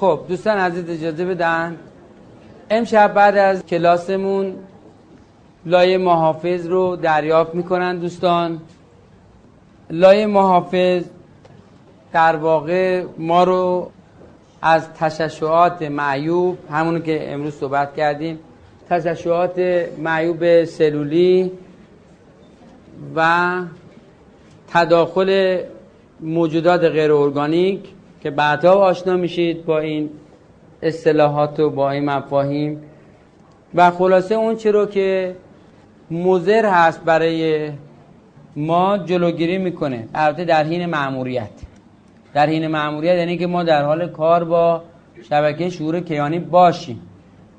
خب دوستان عزیز اجازه بدن. امشب بعد از کلاسمون لایه محافظ رو دریافت می‌کنن دوستان. لایه محافظ در واقع ما رو از تششعات معیوب همونو که امروز صحبت کردیم تششعات معیوب سلولی و تداخل موجودات غیر ارگانیک که بعدها آشنا میشید با این اصطلاحات و با این مفاهیم. و خلاصه اون رو که مزر هست برای ما جلوگیری می‌کنه. البته در حین معموریت در حین معموریت یعنی که ما در حال کار با شبکه شعور کیانی باشیم.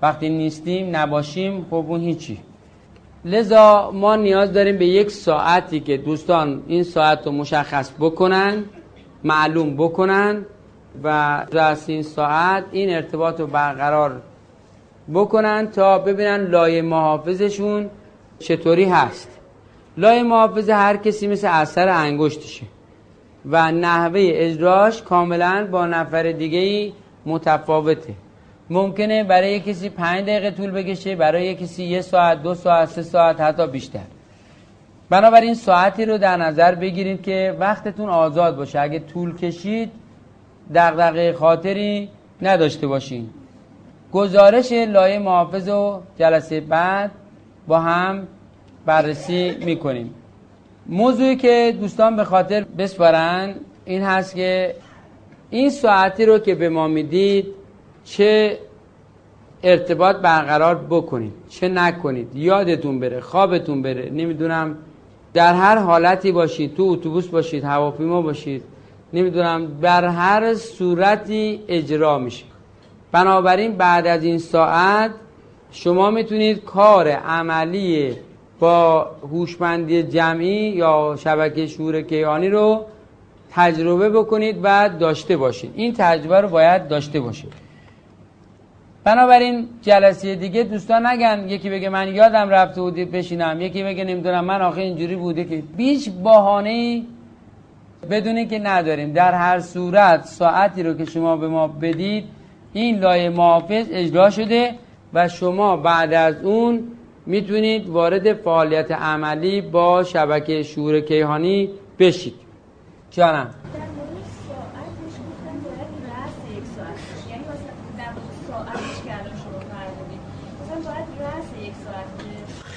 وقتی نیستیم نباشیم خب اون هیچی. لذا ما نیاز داریم به یک ساعتی که دوستان این ساعت رو مشخص بکنن. معلوم بکنن و از این ساعت این ارتباط رو برقرار بکنن تا ببینن لایه محافظشون چطوری هست. لایه محافظ هر کسی مثل اثر انگشتشه و نحوه اجراش کاملا با نفر دیگه متفاوته. ممکنه برای کسی پنج دقیقه طول بکشه برای کسی یه ساعت دو ساعت سه ساعت حتی بیشتر. بنابراین ساعتی رو در نظر بگیرید که وقتتون آزاد باشه. اگه طول کشید دغدغه خاطری نداشته باشین. گزارش لایه محافظ و جلسه بعد با هم بررسی می‌کنیم. موضوعی که دوستان به خاطر بسپارن این هست که این ساعتی رو که به ما می‌دید چه ارتباط برقرار بکنید چه نکنید. یادتون بره خوابتون بره. نمی‌دونم در هر حالتی باشید تو اتوبوس باشید هواپیما باشید نمی‌دونم بر هر صورتی اجرا میشه. بنابراین بعد از این ساعت شما می‌تونید کار عملی با هوشمندی جمعی یا شبکه شعور کیهانی رو تجربه بکنید و داشته باشید. این تجربه رو باید داشته باشید. بنابراین جلسه دیگه دوستان نگن. یکی بگه من یادم رفته بودی بشینم یکی بگه نمی‌دونم من آخه اینجوری بوده که. بیش بهانه بدونی که نداریم. در هر صورت ساعتی رو که شما به ما بدید این لایه محافظ اجرا شده و شما بعد از اون می‌تونید وارد فعالیت عملی با شبکه شعور کیهانی بشید. جانم.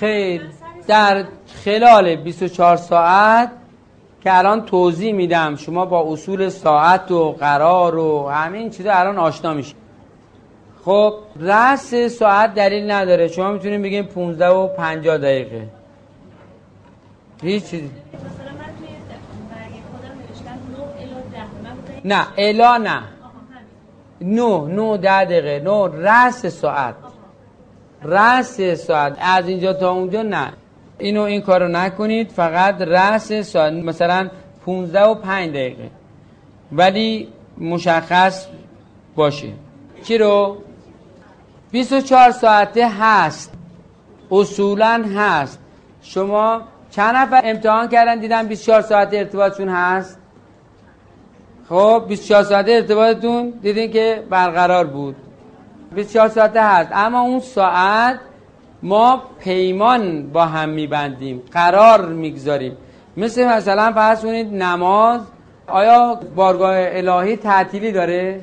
خیر. در خلال 24 ساعت که الان توضیح میدم شما با اصول ساعت و قرار و همین چیزا الان آشنا میشید خب رأس ساعت دلیل نداره. شما می‌تونید بگیم 15 و 50 دقیقه. هیچ چیزی. نه الا نه. نو نو ده دقیقه. نو رأس ساعت. رأس ساعت از اینجا تا اونجا نه. اینو این کارو نکنید. فقط رأس ساعت مثلا 15 و 5 دقیقه. ولی مشخص باشه. چی رو؟ 24 ساعته هست. اصولا هست. شما چند نفر امتحان کردن؟ دیدن 24 ساعته ارتباطشون هست. خب 24 ساعته ارتباطتون. دیدین که برقرار بود. 24 ساعته هست. اما اون ساعت ما پیمان با هم میبندیم قرار می‌گذاریم. مثل مثلا فرض کنید نماز آیا بارگاه الهی تعطیلی داره؟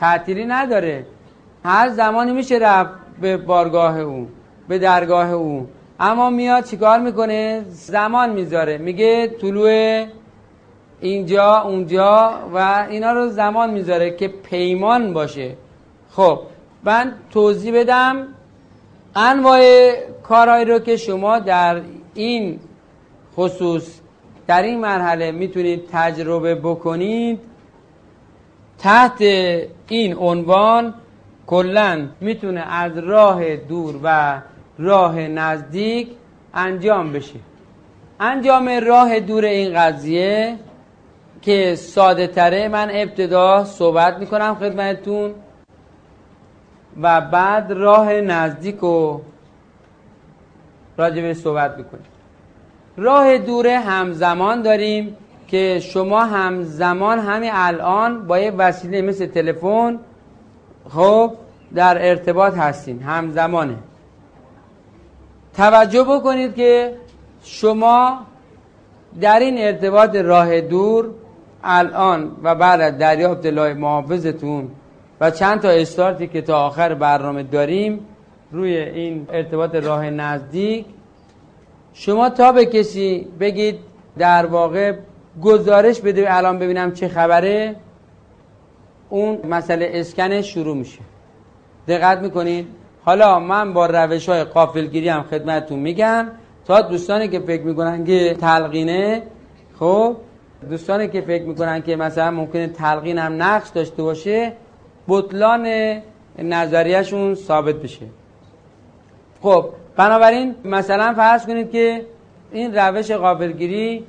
تعطیلی نداره. هر زمانی میشه رفت به بارگاه او به درگاه او اما میاد چیکار می‌کنه؟ زمان می‌ذاره. میگه طلوع اینجا اونجا و اینا رو زمان می‌ذاره که پیمان باشه. خب من توضیح بدم انواع کارهایی رو که شما در این خصوص در این مرحله می‌تونید تجربه بکنید. تحت این عنوان کلا می‌تونه از راه دور و راه نزدیک انجام بشه. انجام راه دور این قضیه که ساده تره من ابتدا صحبت می‌کنم خدمتتون. و بعد راه نزدیک رو راجبه صحبت می‌کنیم. راه دور همزمان داریم که شما همزمان همین الان با یه وسیله مثل تلفن خب در ارتباط هستین. همزمانه. توجه بکنید که شما در این ارتباط راه دور الان و بعد دریافت لای محافظتون و چند تا استارتی که تا آخر برنامه داریم روی این ارتباط راه نزدیک. شما تا به کسی بگید در واقع گزارش بده الان ببینم چه خبره اون مسئله اسکنش شروع میشه. دقت می‌کنید؟ حالا من با روش های قافلگیری هم خدمتتون میگم. تا دوستانی که فکر می‌کنن که تلقینه خب دوستانی که فکر می‌کنن که مثلا ممکنه تلقین هم نقش داشته باشه بطلان نظریهشون ثابت بشه. خب بنابراین مثلا فرض کنید که این روش قابلگیری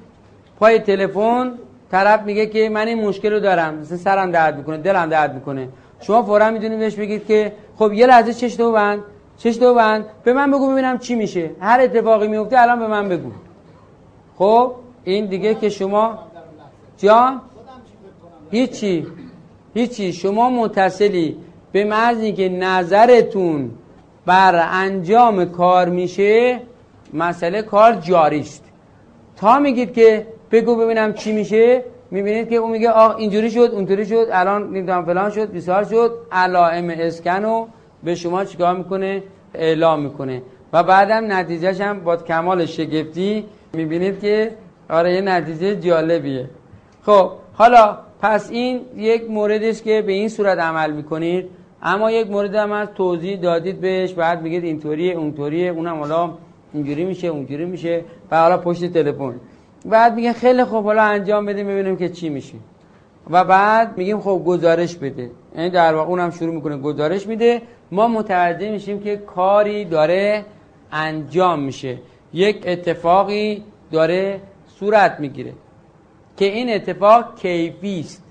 پای تلفن طرف میگه که من این مشکل رو دارم مثلا سرم درد می‌کنه دلم درد می‌کنه. شما فورا می‌دونید بهش بگید که خب یه لحظه چش تو بند چش تو بند به من بگو ببینم چی میشه. هر اتفاقی میفته الان به من بگو. خب این دیگه که شما جان؟ هیچی. هیچی شما متصلی به محض که نظرتون بر انجام کار میشه مسئله کار جاری است تا میگید که بگو ببینم چی میشه می‌بینید که اون میگه آه اینجوری شد اونطوری شد الان نمی‌دونم فلان شد بسیار شد علائم اسکن رو به شما چیکار می‌کنه؟ اعلام می‌کنه. و بعدم نتیجهش هم با کمال شگفتی می‌بینید که آره یه نتیجه جالبیه. خب حالا پس این یک موردی است که به این صورت عمل می‌کنید اما یک مورد هم از توضیح دادید بهش بعد میگید اینطوریه اونطوریه اونم حالا اینجوری میشه اونجوری میشه و حالا پشت تلفن. بعد میگه خیلی خوب حالا انجام بدیم ببینیم که چی میشه. و بعد میگیم خب گزارش بده. یعنی در واقع اونم شروع می‌کنه گزارش میده. ما متوجه میشیم که کاری داره انجام میشه. یک اتفاقی داره صورت می‌گیره. که این اتفاق کیفی است.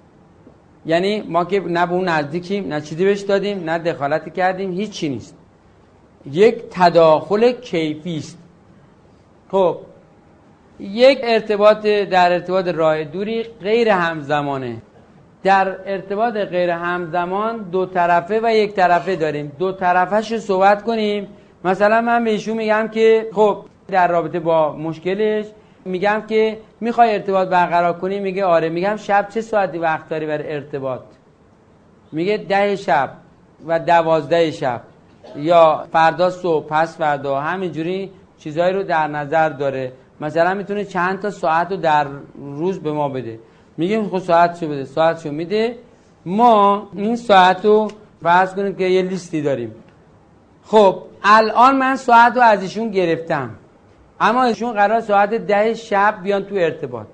یعنی ما که نه به اون نزدیکیم نه چیزی بهش دادیم نه دخالتی کردیم هیچی نیست. یک تداخل کیفی است. خب یک ارتباط در ارتباط راه دوری غیر همزمانه. در ارتباط غیر همزمان دو طرفه و یک طرفه داریم. دو طرفش صحبت کنیم. مثلا من به ایشون میگم که خب در رابطه با مشکلش میگم که می‌خوای ارتباط برقرار کنی میگه آره. میگم شب چه ساعتی وقت داری برای ارتباط؟ میگه ده شب و دوازده شب. یا فردا صبح پس فردا. همینجوری چیزهایی رو در نظر داره. مثلا می‌تونه چند تا ساعت رو در روز به ما بده. میگیم خب ساعت شو بده؟ ساعت شو میده؟ ما این ساعت رو فرض کنیم که یه لیستی داریم. خب الان من ساعت رو از ایشون گرفتم. اما ایشون قرار ساعت ده شب بیان تو ارتباط.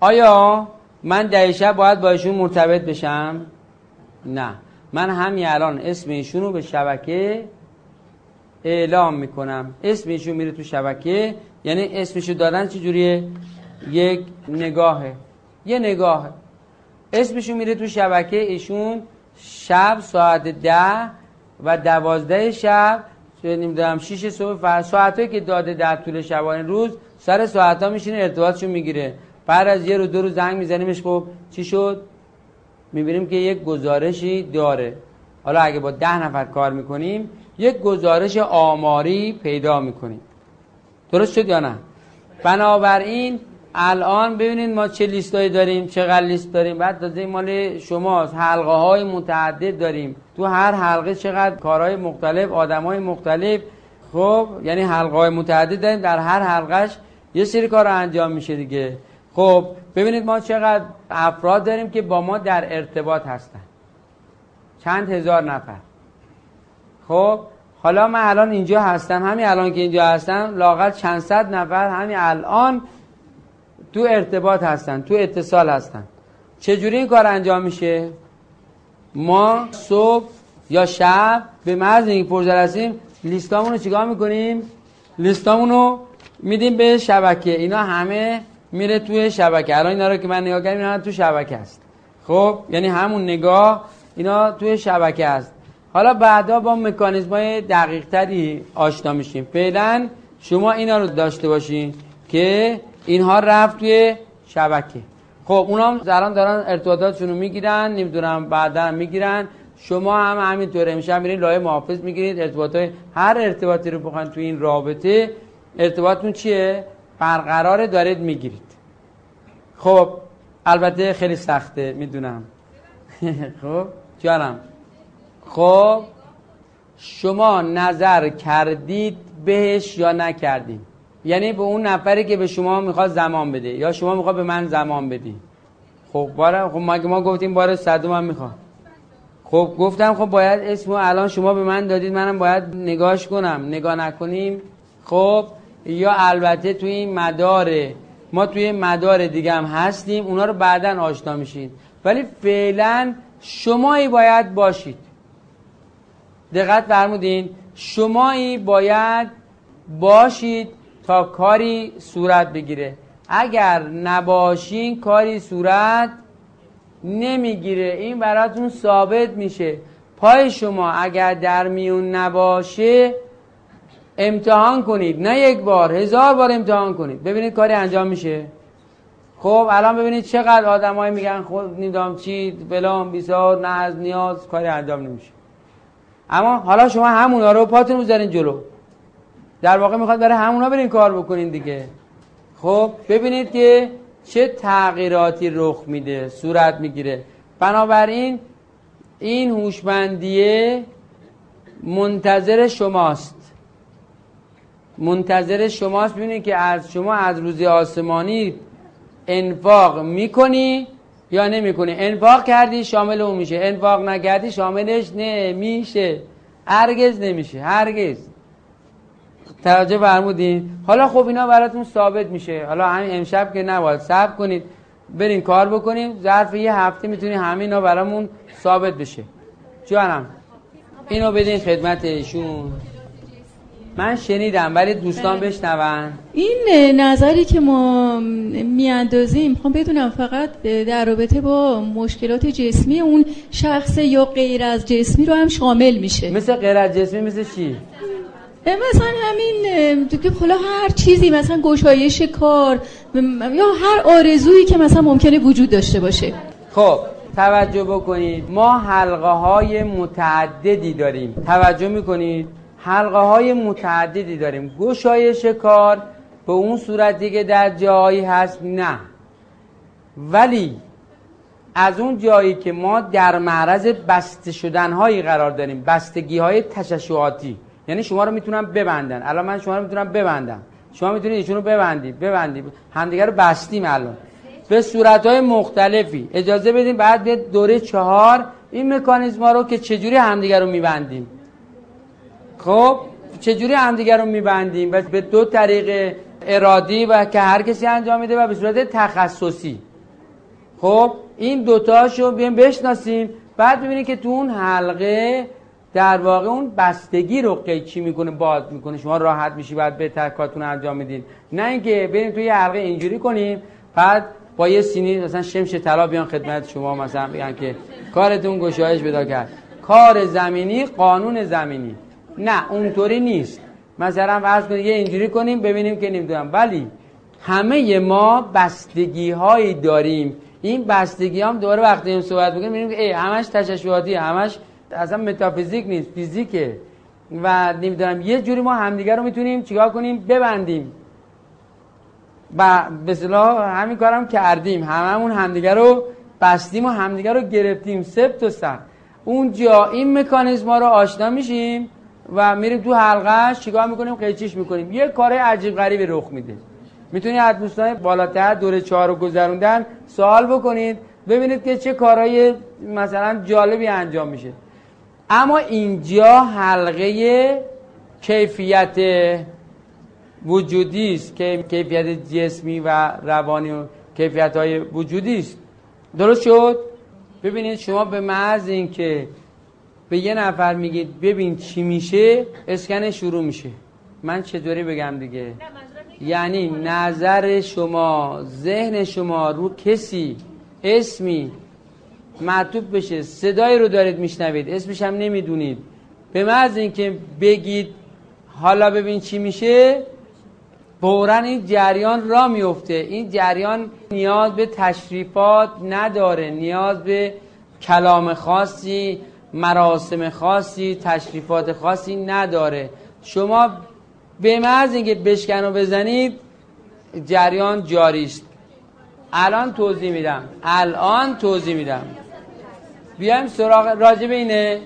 آیا من ده شب باید با ایشون مرتبط بشم؟ نه. من همین الان اسم ایشون رو به شبکه اعلام می‌کنم. اسم ایشون میره تو شبکه یعنی اسمشو دادن چجوریه؟ یک نگاهه. یه نگاهه. اسمشون میره تو شبکه ایشون شب ساعت ده و دوازده شب نمی‌دونم شیش صبح ساعت که داده در طول شبانه روز سر ساعت ها میشینه ارتباطشو می‌گیره. بعد از یه رو دو رو زنگ میزنیمش خب چی شد؟ می‌بینیم که یک گزارشی داره. حالا اگه با ده نفر کار می‌کنیم یک گزارش آماری پیدا می‌کنیم. درست شد یا نه؟ بنابراین الان ببینید ما چه لیستایی داریم چقدر لیست داریم. بعد داده مال شماست. حلقه های متعدد داریم. تو هر حلقه چقدر کارهای مختلف آدم های مختلف. خب یعنی حلقه های متعدد داریم. در هر حلقش یه سری کار انجام میشه دیگه. خب ببینید ما چقدر افراد داریم که با ما در ارتباط هستن. چند هزار نفر. خب حالا من الان اینجا هستم. همین الان که اینجا هستم لاغت چند صد نفر. همین الان تو ارتباط هستن تو اتصال هستن. چجوری این کار انجام میشه؟ ما صبح یا شب به محض اینکه پرزر هستیم لیستامون رو چیکار می‌کنیم؟ لیستامون میدیم به شبکه. اینا همه میره توی شبکه. الان اینا رو که من نگاه کردم اینا تو شبکه است خب یعنی همون نگاه اینا توی شبکه است حالا بعدا با مکانیزم های دقیق تری آشنا میشیم. فعلا شما اینا رو داشته باشین که اینها رفت توی شبکه. خب اونا هم الان دارن ارتباطاتشون رو می‌گیرن نمی‌دونم بعدا می‌گیرن. شما هم همینطوره. میشه میرین لایه محافظ می‌گیرید. ارتباط های هر ارتباطی رو بخواین تو این رابطه ارتباطتون چیه؟ برقرار دارید می‌گیرید. خب البته خیلی سخته می‌دونم. خب جانم. خب شما نظر کردید بهش یا نکردید یعنی به اون نفری که به شما می‌خواد زمان بده یا شما می‌خواد به من زمان بدی. خب باره خب ما ما گفتیم بار صدوم هم می‌خواد؟ خب گفتم خب باید اسمو الان شما به من دادید منم باید نگاش کنم. نگاه نکنیم. خب یا البته توی این مدار ما توی مدار دیگه هم هستیم اونا رو بعدا آشنا میشید ولی فعلا شمایی باید باشید. دقت فرمودین. شمایی باید باشید کاری صورت بگیره. اگر نباشین کاری صورت نمی‌گیره. این براتون ثابت میشه. پای شما اگر در میون نباشه امتحان کنید. نه یک بار هزار بار امتحان کنید. ببینید کاری انجام میشه. خب الان ببینید چقدر آدمایی میگن خود نیدام چی فلان بیسار نه از نیاز کاری انجام نمیشه. اما حالا شما همونا رو پاتون بذارین جلو. در واقع می‌خواد برای همونا برین کار بکنین دیگه. خب ببینید که چه تغییراتی رخ میده صورت می‌گیره. بنابراین این هوشمندیه منتظر شماست. منتظر شماست. ببینید که از شما از روزی آسمانی انفاق می‌کنی یا نمی‌کنی؟ انفاق کردی شامل اون میشه. انفاق نکردی شاملش نمیشه. هرگز نمیشه. هرگز. توجه فرمودین؟ حالا خب اینا براتون ثابت میشه. حالا همین امشب که نباید صبر کنید. برین کار بکنیم. ظرف یه هفته می‌تونی همینا برامون ثابت بشه. جانم اینو بدین خدمت ایشون من شنیدم ولی دوستان بله. بشنون. این نظری که ما میاندازیم می‌خوام بدونم فقط در رابطه با مشکلات جسمی اون شخص یا غیر از جسمی رو هم شامل میشه. مثل غیر از جسمی مثل چی؟ مثلا همین دیگه حالا هر چیزی مثلا گشایش کار یا هر آرزویی که مثلا ممکنه وجود داشته باشه. خب توجه بکنید. ما حلقه های متعددی داریم. توجه می‌کنید؟ حلقه های متعددی داریم. گشایش کار به اون صورتی که در جایی هست نه. ولی از اون جایی که ما در معرض بسته شدن هایی قرار داریم بستگی های تششعاتی. یعنی شما رو می‌تونم ببندن. الان من شما رو می‌تونم ببندم. شما می‌تونید ایشون رو ببندید. ببندید. همدیگه رو بستیم الان. به صورت های مختلفی. اجازه بدیم بعد به دوره چهار. این مکانیزم رو که چجوری همدیگه رو میبندیم؟ خب چجوری همدیگه رو میبندیم؟ و به دو طریق ارادی و که هر کسی انجام میده و به صورت تخصصی. خب این دوتاشو بیایم بشناسیم. بعد ببینید که تو اون حلقه در واقع اون بستگی رو قیچی می‌کنه؟ باز می‌کنه. شما راحت میشی بعد به کارتون انجام میدین. نه اینکه بریم توی حلقه اینجوری کنیم بعد با یه سینی مثلا شمش طلا بیان خدمت شما مثلا بگن که کارتون گشایش پیدا کرد. کار زمینی قانون زمینی. نه اونطوری نیست. مثلا فرض کنید یه اینجوری کنیم ببینیم که نمی‌دونم. ولی همه ما بستگی هایی داریم. این بستگی هم دوباره وقتی این صحبت بکنیم می‌بینیم که ای همش تششعاتی همش اصلا متافیزیک نیست فیزیکه. و نمی‌دونم یه جوری ما همدیگه رو می‌تونیم چیکار کنیم؟ ببندیم. و به صلاح همین کارم کردیم. هممون همدیگه رو بستیم و همدیگه رو گرفتیم. سبت و سر اونجا این مکانیزما رو آشنا میشیم و میریم تو حلقهش چیکار می‌کنیم؟ قیچیش می‌کنیم. یه کار عجیب غریبی رخ میده. می‌تونید از دوستان بالاتر دور چهار رو گذروندن سوال بکنید ببینید که چه کارهای مثلا جالبی انجام میشه. اما اینجا حلقه کیفیت وجودی است. که کیفیت جسمی و روانی و کیفیت های وجودی است. درست شد؟ ببینید شما به محض اینکه به یه نفر میگید ببین چی میشه اسکن شروع میشه. من چطوری بگم دیگه؟ یعنی نظر شما ذهن شما رو کسی اسمی معطوب بشه. صدایی رو دارید میشنوید. اسمش هم نمی‌دونید. به محض اینکه بگید حالا ببین چی میشه. فورا این جریان را میفته این جریان نیاز به تشریفات نداره. نیاز به کلام خاصی مراسم خاصی تشریفات خاصی نداره. شما به محض اینکه بشکن و بزنید جریان جاری است الان توضیح میدم. الان توضیح میدم. بیایم سراغ راجب اینه.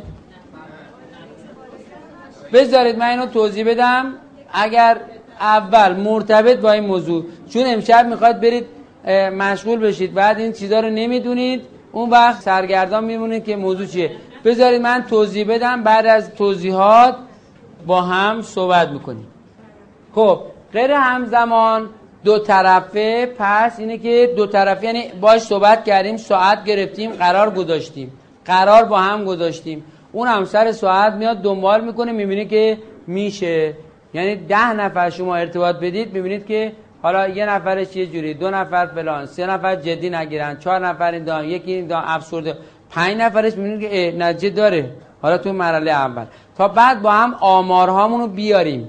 بذارید من اینو توضیح بدم. اگر اول مرتبط با این موضوع چون امشب می‌خواد برید مشغول بشید بعد این چیزا رو نمی‌دونید اون وقت سرگردان میمونید که موضوع چیه. بذارید من توضیح بدم بعد از توضیحات با هم صحبت می‌کنیم. خب غیر همزمان دو طرفه پس اینه که دو طرفه یعنی باش صحبت کردیم ساعت گرفتیم قرار گذاشتیم. قرار با هم گذاشتیم. اون هم سر ساعت میاد دنبال می‌کنه می‌بینه که میشه. یعنی ده نفر شما ارتباط بدید می‌بینید که حالا یه نفرش یه جوری دو نفر فلان سه نفر جدی نگیرن چهار نفر این دان یکی این دان افسرده. پنج نفرش می‌بینید که نتیجه داره. حالا تو مرحله اول. تا بعد با هم آمارهامون رو بیاریم.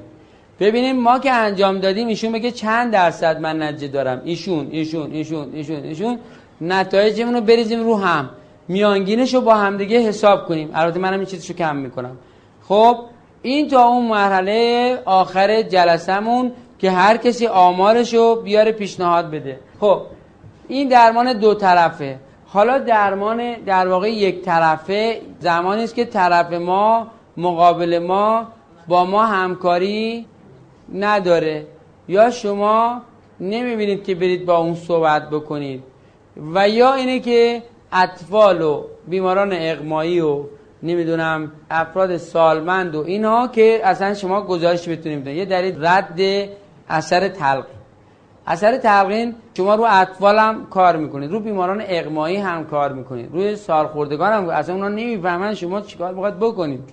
ببینیم ما که انجام دادیم ایشون بگه چند درصد من نتیجه دارم. ایشون ایشون ایشون ایشون ایشون. نتایجمون رو بریزیم رو هم. میانگینش رو با همدیگه حساب کنیم. البته منم این چیزشو کم می‌کنم. خب این تا اون مرحله آخر جلسمون که هر کسی آمارش رو بیاره پیشنهاد بده. خب این درمان دو طرفه. حالا درمان در واقع یک طرفه زمانی است که طرف ما مقابل ما با ما همکاری نداره. یا شما نمی‌بینید که برید با اون صحبت بکنید. و یا اینه که اطفال و بیماران اقمایی و نمی‌دونم افراد سالمند و اینها که اصلا شما گزارش بتونیم بدونید یه دلیل رد اثر تلقین. اثر تلقین شما رو اطفال هم کار می‌کنید رو بیماران اقمایی هم کار می‌کنید روی سالخوردگان هم اصلا اونا نمی‌فهمن شما چیکار باید بکنید.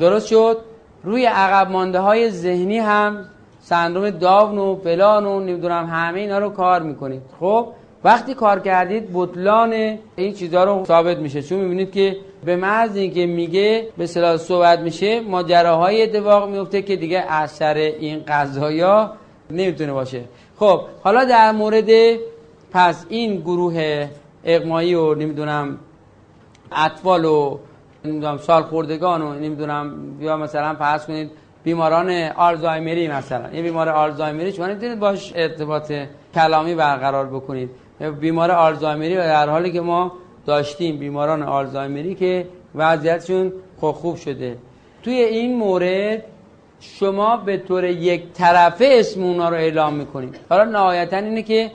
درست شد؟ روی عقب مانده های ذهنی هم سندروم داون و فلان و نمی‌دونم همه اینا رو کار می‌کنید. خب؟ وقتی کار کردید بطلان این چیزها رو ثابت میشه. چون می‌بینید که به محض اینکه میگه به صلاح صحبت میشه ماجراهای اتفاق میفته که دیگه اثر این قضایا نمی‌تونه باشه. خب حالا در مورد پس این گروه اقمایی و نمی‌دونم اطفال و نمی‌دونم سالخوردگان و نمی‌دونم یا مثلا فرض کنید بیماران آلزایمری مثلا. این بیمار آلزایمری شما نمی‌تونید باش ارتباط کلامی برقرار بکنید. بیمار آلزایمری و در حالی که ما داشتیم بیماران آلزایمری که وضعیتشون خوب خوب شده. توی این مورد شما به طور یک طرفه اسم اونا رو اعلام می‌کنید. حالا نهایتا اینه که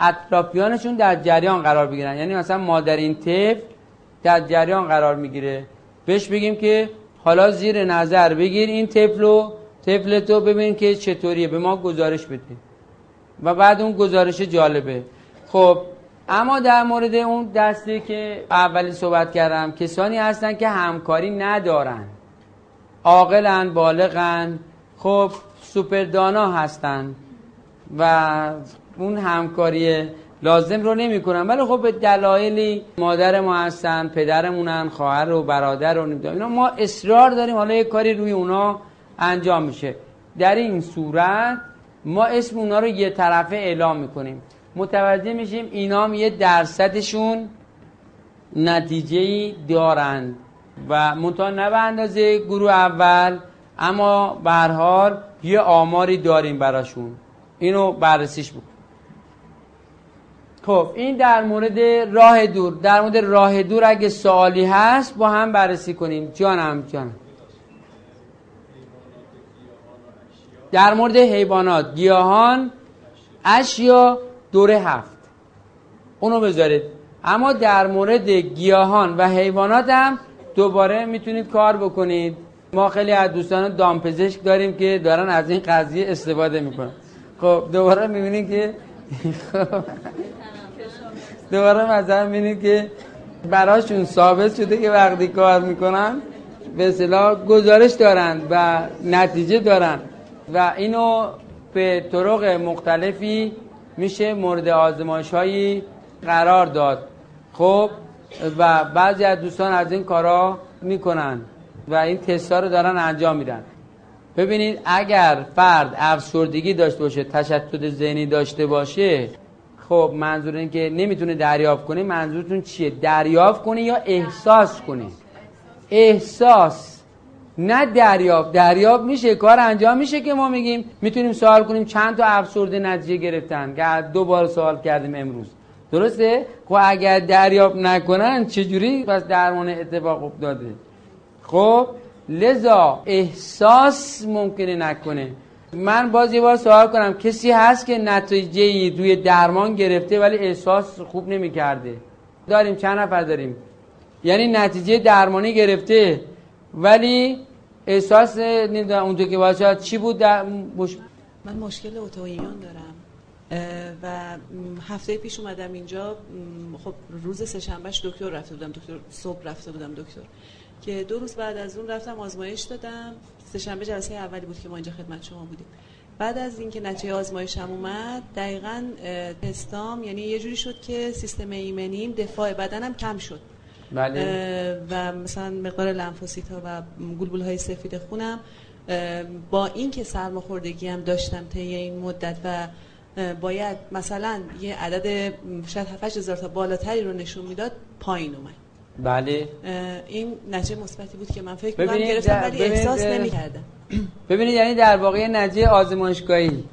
اطرافیانشون در جریان قرار بگیرن. یعنی مثلا مادر این طفل در جریان قرار می‌گیره. بهش بگیم که حالا زیر نظر بگیر این طفلو طفلتو ببین که چطوریه. به ما گزارش بده. و بعد اون گزارش جالبه. خب اما در مورد اون دسته که اولی صحبت کردم کسانی هستن که همکاری ندارن. عاقلن بالغن. خب سوپردانا هستن و اون همکاری لازم رو نمی‌کنن. ولی خب به دلایلی مادر ما هستن پدرمونن خواهر و برادر و نمی‌دونم. اینا ما اصرار داریم حالا یه کاری روی اونا انجام میشه. در این صورت ما اسم اونا رو یه طرفه اعلام می‌کنیم. متوجه میشیم اینا یه درصدشون نتیجه دارند و منتها نه به اندازه گروه اول اما به یه آماری داریم براشون. اینو بررسیش بکن. خب این در مورد راه دور. در مورد راه دور اگه سوالی هست با هم بررسی کنیم. جانم جانم. در مورد حیوانات گیاهان اشیا دوره هفت. اونو بذارید. اما در مورد گیاهان و حیوانات هم دوباره می‌تونید کار بکنید. ما خیلی از دوستان دامپزشک داریم که دارن از این قضیه استفاده می‌کنن. خب دوباره می‌بینید که دوباره مثلا می‌بینید که براشون ثابت شده که وقتی کار می‌کنن به اصطلاح گزارش دارن و نتیجه دارن. و اینو به طرق مختلفی میشه مورد آزمایش هایی قرار داد. خب و بعضی از دوستان از این کارا می‌کنن و این تست رو دارن انجام میدن. ببینید اگر فرد افسردگی داشته باشه تشتت ذهنی داشته باشه خب منظور این که نمی‌تونه دریافت کنه منظورتون چیه؟ دریافت کنه یا احساس کنه؟ احساس. نه دریافت دریافت میشه کار انجام میشه که ما میگیم می‌تونیم سوال کنیم چند تا افسرده نتیجه گرفتن. که دو بار سوال کردیم امروز. درسته؟ خب اگر دریافت نکنن چجوری؟ پس درمان اتفاق افتاده. خب لذا احساس ممکنه نکنه. من باز یه بار سوال کنم. کسی هست که نتیجه روی درمان گرفته ولی احساس خوب نمی‌کرده؟ داریم چند نفر داریم؟ یعنی نتیجه درمانی گرفته. ولی احساس نمی‌دونم اونجا که باشه چی بود مش... من مشکل اوتوایون دارم. و هفته پیش اومدم اینجا. خب روز سهشنبهش دکتر رفته بودم. دکتر صبح رفته بودم دکتر. که دو روز بعد از اون رفتم آزمایش دادم. سهشنبه جلسه اولی بود که ما اینجا خدمت شما بودیم. بعد از اینکه نتیجه آزمایشم اومد دقیقا تستام یعنی یه جوری شد که سیستم ایمنیم دفاع بدنم کم شد. بله. و مثلا مقدار لنفوسیت ها و گلبول های سفید خونم با اینکه سرماخوردگی هم داشتم طی این مدت و باید مثلا یه عدد شاید 7 هزار تا بالاتری رو نشون می‌داد پایین اومد. بله. این نتیجه مثبتی بود که من فکر می‌کنم گرفتم ولی احساس نمی‌کردم. ببینید یعنی در واقع نتیجه آزمایشگاهی.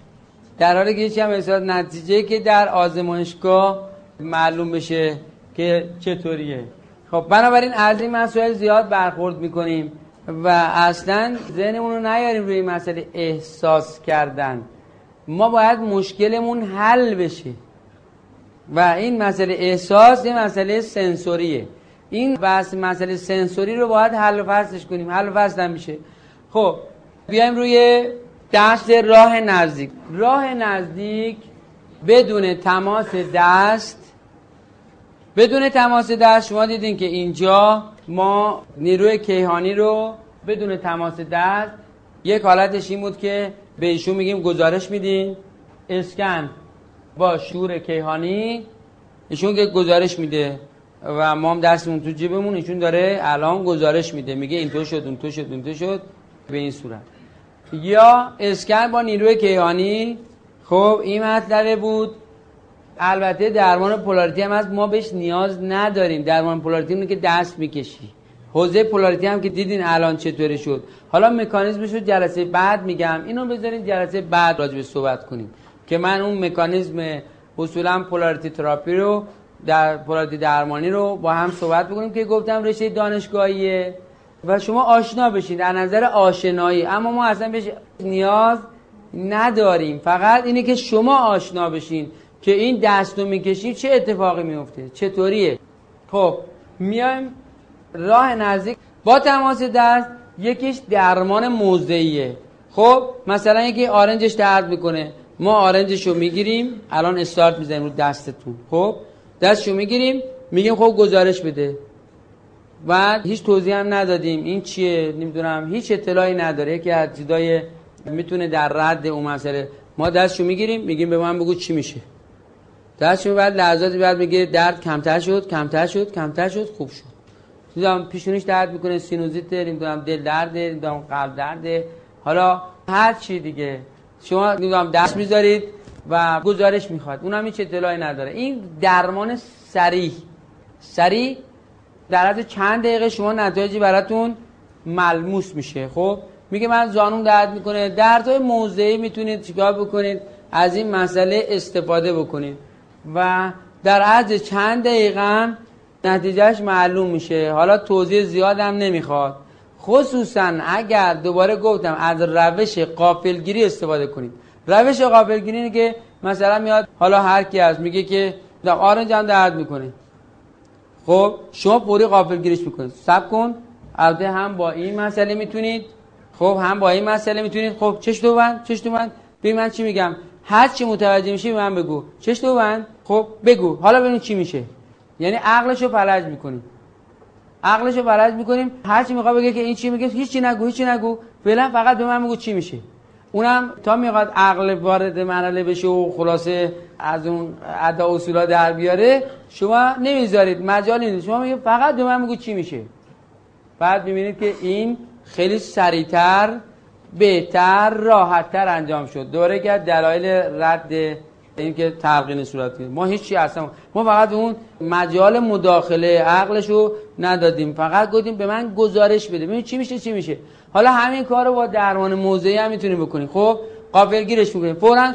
در حالی که هم احساس نتیجه که در آزمایشگاه معلوم بشه که چطوریه. خب بنابراین از این مسائل زیاد برخورد می‌کنیم و اصلا ذهنمون رو نیاریم روی مسئله احساس کردن. ما باید مشکلمون حل بشه. و این مسئله احساس یه مسئله سنسوریه. این بحث مسئله سنسوری رو باید حل و فصلش کنیم. حل و فصل میشه خب بیایم روی دست راه نزدیک. راه نزدیک بدون تماس دست بدون تماس دست شما دیدین که اینجا ما نیروی کیهانی رو بدون تماس دست یک حالتش این بود که به ایشون میگیم گزارش میدیم اسکن با شور کیهانی ایشون که گزارش میده و ما هم دستمون تو جیبمون ایشون داره الان گزارش میده. میگه این تو شد اون تو شد اون تو شد به این صورت. یا اسکن با نیروی کیهانی. خب این مطلبه بود. البته درمان پولاریتی هم از ما بهش نیاز نداریم. درمان پولاریتی اونه که دست می‌کشی. حوزه پولاریتی هم که دیدین الان چطوره شد. حالا مکانیزمش رو جلسه بعد میگم. اینو بذارین جلسه بعد راجع صحبت کنیم. که من اون مکانیزم اصولا پولاریتی تراپی رو در پولاریتی درمانی رو با هم صحبت بکنیم که گفتم رشته دانشگاهیه. و شما آشنا بشین. در نظر آشنایی. اما ما اصلا بهش نیاز نداریم. فقط اینه که شما آشنا بشین. که این دست رو می‌کشیم چه اتفاقی میفته چطوریه؟ خب میایم راه نزدیک. با تماس دست یکیش درمان موضعیه خب مثلا یکی آرنجش درد می‌کنه. ما آرنجش رو می‌گیریم. الان استارت می‌زنیم رو دستتون. خب دستشو می‌گیریم. میگیم خب گزارش بده. و هیچ توضیح هم ندادیم. این چیه؟ نمی‌دونم. هیچ اطلاعی نداره. یکی از چیزای می‌تونه در رد اون مسئله. ما دستشو می‌گیریم. میگیم به من بگو چی میشه. دستشو بعد لحظاتی بعد میگه درد کمتر شد کمتر شد کمتر شد خوب شد. نمی‌دونم پیشونیش درد می‌کنه سینوزیت نمی‌دونم دل درد نمی‌دونم قلب درد حالا هر چی دیگه. شما نمی‌دونم دست می‌ذارید و گزارش می‌خواد. اونم هیچ اطلاعی نداره. این درمان سریع سریع در از چند دقیقه شما نتایجی براتون ملموس میشه. خب؟ میگه من زانون درد می‌کنه. دردهای موضعی می‌تونید چیکار بکنید؟ از این مسئله استفاده بکنید. و در عرض چند دقیقه نتیجهش معلوم میشه. حالا توضیح زیادم نمی‌خواد. خصوصا اگر دوباره گفتم از روش قافلگیری استفاده کنید. روش قافلگیری اینه که مثلا میاد حالا هر کی از میگه که آرنج هم درد می‌کنه. خب شما فوری قافلگیریش می‌کنید. سب کن. البته هم با این مسئله می‌تونید. خب هم با این مسئله می‌تونید. خب چش دو بند چش دو بند ببین من چی میگم؟ هر چی متوجه میشی من بگو. چش دو بند خب بگو حالا ببین چی میشه. یعنی عقلشو فلج می‌کنیم. عقلشو فلج می‌کنیم. هر چی می‌خواد بگه که این چی میگه هیچی نگو هیچی نگو. فعلا فقط به من بگو چی میشه. اونم تا می‌خواد عقل وارد مرحله بشه و خلاصه از اون ادا اصولا در بیاره شما نمی‌ذارید. مجالی نیست شما میگه فقط به من بگو چی میشه. بعد می‌بینید که این خیلی سریعتر بهتر راحتتر انجام شد. دوره که دلایل رد این که تلقین صورت ما هیچی اصلا ما فقط اون مجال مداخله عقلش رو ندادیم. فقط گفتیم به من گزارش بده. ببین چی میشه چی میشه. حالا همین کار رو با درمان موضعی هم می‌تونیم بکنیم. خب؟ قافلگیرش می‌کنیم. فورا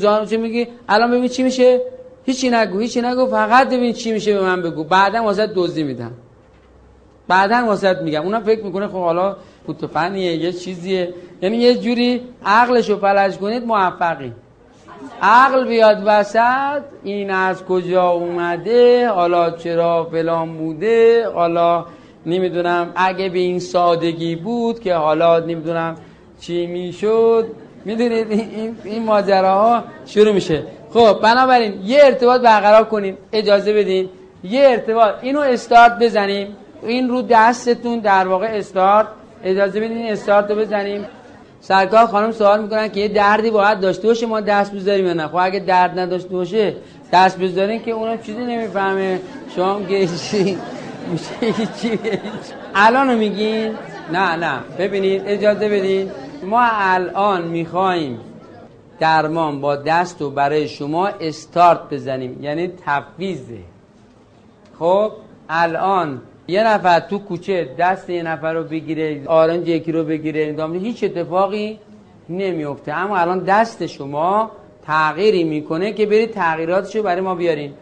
جان چی میگی؟ الان ببین چی میشه؟ هیچی نگو هیچی نگو. فقط ببین چی میشه به من بگو. بعدا واسه دزدی میدم بعدا واسه میگم. اونم فکر می‌کنه خب حالا فنیه یه چیزیه. یعنی یه جوری عقلش رو فلج کنید موفقی. عقل بیاد وسط این از کجا اومده حالا چرا فلان بوده حالا نمی‌دونم اگه به این سادگی بود که حالا نمی‌دونم چی می‌شد. می‌دونید این, این ماجراها شروع میشه. خب بنابراین یه ارتباط برقرار کنیم اجازه بدین. یه ارتباط. اینو استارت بزنیم. این رو دستتون در واقع استارت. اجازه بدین استارت رو بزنیم. سرکار خانم سوال می‌کنن که یه دردی باید داشته باشه ما دست بذاریم یا نه؟ خب اگه درد نداشته باشه دست بذارین که اونم چیزی نمی‌فهمه. شما گیشی میشه چی الان میگین؟ نه نه. ببینید اجازه بدین. ما الان می‌خوایم درمان با دست و برای شما استارت بزنیم. یعنی تفویزه خب الان یه نفر تو کوچه دست یه نفر رو بگیره آرنج یکی رو بگیره هیچ اتفاقی نمیفته اما الان دست شما تغییری می‌کنه که برید تغییراتشو برای ما بیارین.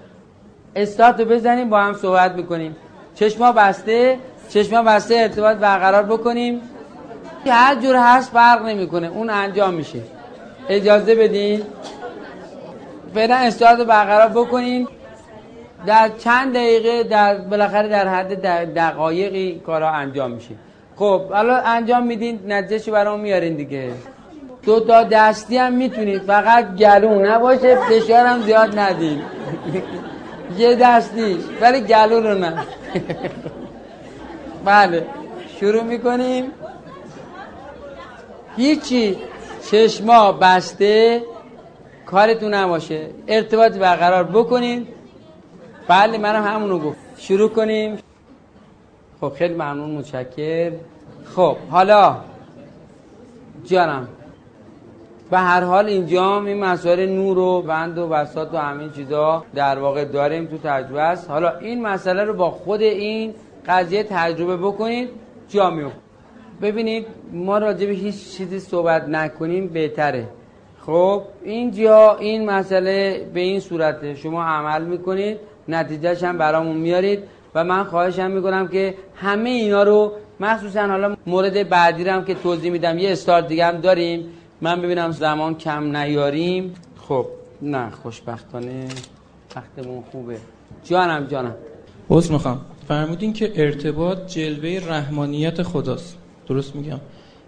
استارت رو بزنیم با هم صحبت می‌کنیم. چشما بسته چشما بسته ارتباط برقرار بکنیم. هر جور هست فرق نمی‌کنه اون انجام میشه. اجازه بدین. فعلا استارت رو برقرار بکنین. در چند دقیقه در بالاخره در حد دقایقی کارا انجام میشه. خب حالا انجام میدین نتیجهشو برام میارین دیگه. دو تا دستی هم می‌تونید فقط گلو نباشه فشار هم زیاد ندین. یه دستی ولی گلو رو نه. بله شروع می‌کنیم. هیچی چشما بسته کارتون نباشه. ارتباط برقرار بکنین. بله منم همونو گفت. شروع کنیم. خب خیلی ممنون متشکر خب حالا جانم به هر حال اینجا این مسائل نور و بند و بسات و همین چیزا در واقع داریم تو تجربه است. حالا این مسئله رو با خود این قضیه تجربه بکنید جا ببینید ما راجع به هیچ چیزی صحبت نکنیم بهتره. خب اینجا این مسئله به این صورته. شما عمل می‌کنید. نتیجهش هم برامون میارید و من خواهشم می‌کنم که همه اینا رو مخصوصا حالا مورد بعدی هم که توضیح میدم یه استارت دیگه هم داریم. من ببینم زمان کم نیاریم. خب نه خوشبختانه وقتمون خوبه. جانم جانم. بس می‌خوام. فرمودین که ارتباط جلوه رحمانیت خداست. درست میگم؟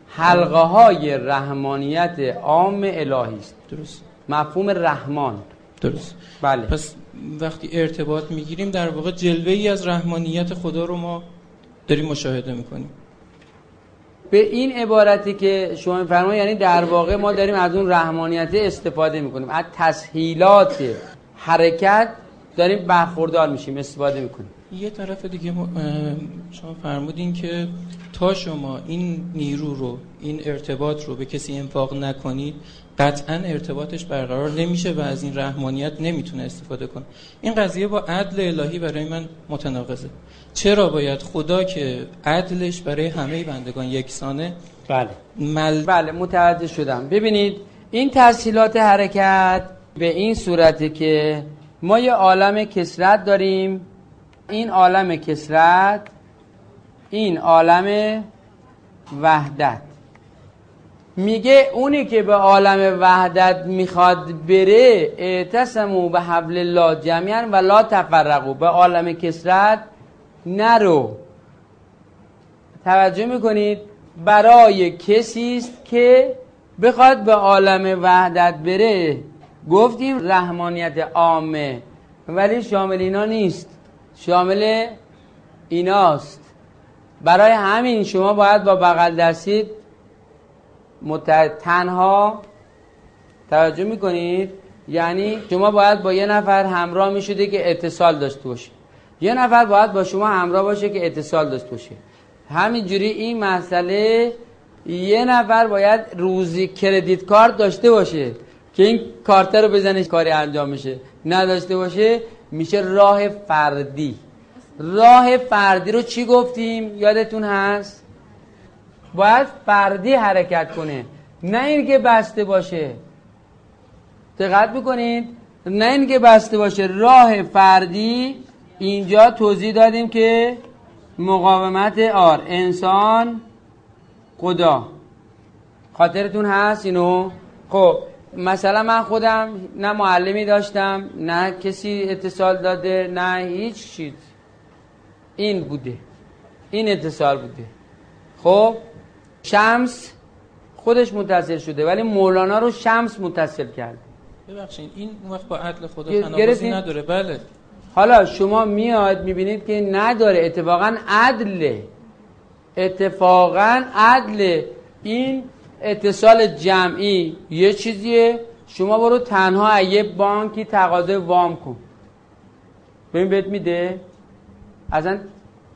حلقه های رحمانیت عام الهی است. درست. مفهوم رحمان. درست. بله. پس وقتی ارتباط می‌گیریم در واقع جلوه ای از رحمانیت خدا رو ما داریم مشاهده می‌کنیم. به این عبارتی که شما میفرمایید یعنی در واقع ما داریم از اون رحمانیت استفاده می‌کنیم. از تسهیلات حرکت داریم برخوردار میشیم استفاده می‌کنیم. یه طرف دیگه شما فرمودین که تا شما این نیرو رو این ارتباط رو به کسی انفاق نکنید قطعا ارتباطش برقرار نمیشه و از این رحمانیت نمی‌تونه استفاده کنه. این قضیه با عدل الهی برای من متناقضه. چرا باید خدا که عدلش برای همه بندگان یکسانه؟ بله. مل... بله متوجه شدم. ببینید این تحصیلات حرکت به این صورته که ما یه عالم کسرت داریم. این عالم کسرت این عالم وحدت. میگه اونی که به عالم وحدت می‌خواد بره اعتصمو به حبل الله جمعا و لا تفرقو. به عالم کسرت نرو. توجه می‌کنید؟ برای کسی است که بخواد به عالم وحدت بره. گفتیم رحمانیت عامه ولی شامل اینا نیست. شامل ایناست. برای همین شما باید با بغل دستید تنها توجه می‌کنید؟ یعنی شما باید با یه نفر همراه می‌شده که اتصال داشته باشه یه نفر باید با شما همراه باشه که اتصال داشته باشه. همینجوری این مسئله یه نفر باید روزی کردیت کارت داشته باشه که این کارت رو بزنه کاری انجام میشه نداشته باشه میشه راه فردی. راه فردی رو چی گفتیم؟ یادتون هست؟ باید فردی حرکت کنه. نه اینکه بسته باشه. دقت می‌کنید نه اینکه بسته باشه. راه فردی اینجا توضیح دادیم که مقاومت آر. انسان خدا. خاطرتون هست اینو؟ خب مثلا من خودم نه معلمی داشتم نه کسی اتصال داده نه هیچ چیز. این بوده. این اتصال بوده. خب؟ شمس خودش متصل شده ولی مولانا رو شمس متصل کرد. ببخشید این وقت با عدل خدا تناقضی نداره. بله. حالا شما میاد می‌بینید که نداره اتفاقا عدله اتفاقا عدله این اتصال جمعی یه چیزیه. شما برو تنها یه بانکی تقاضای وام کن. ببین بهت میده؟ اصلا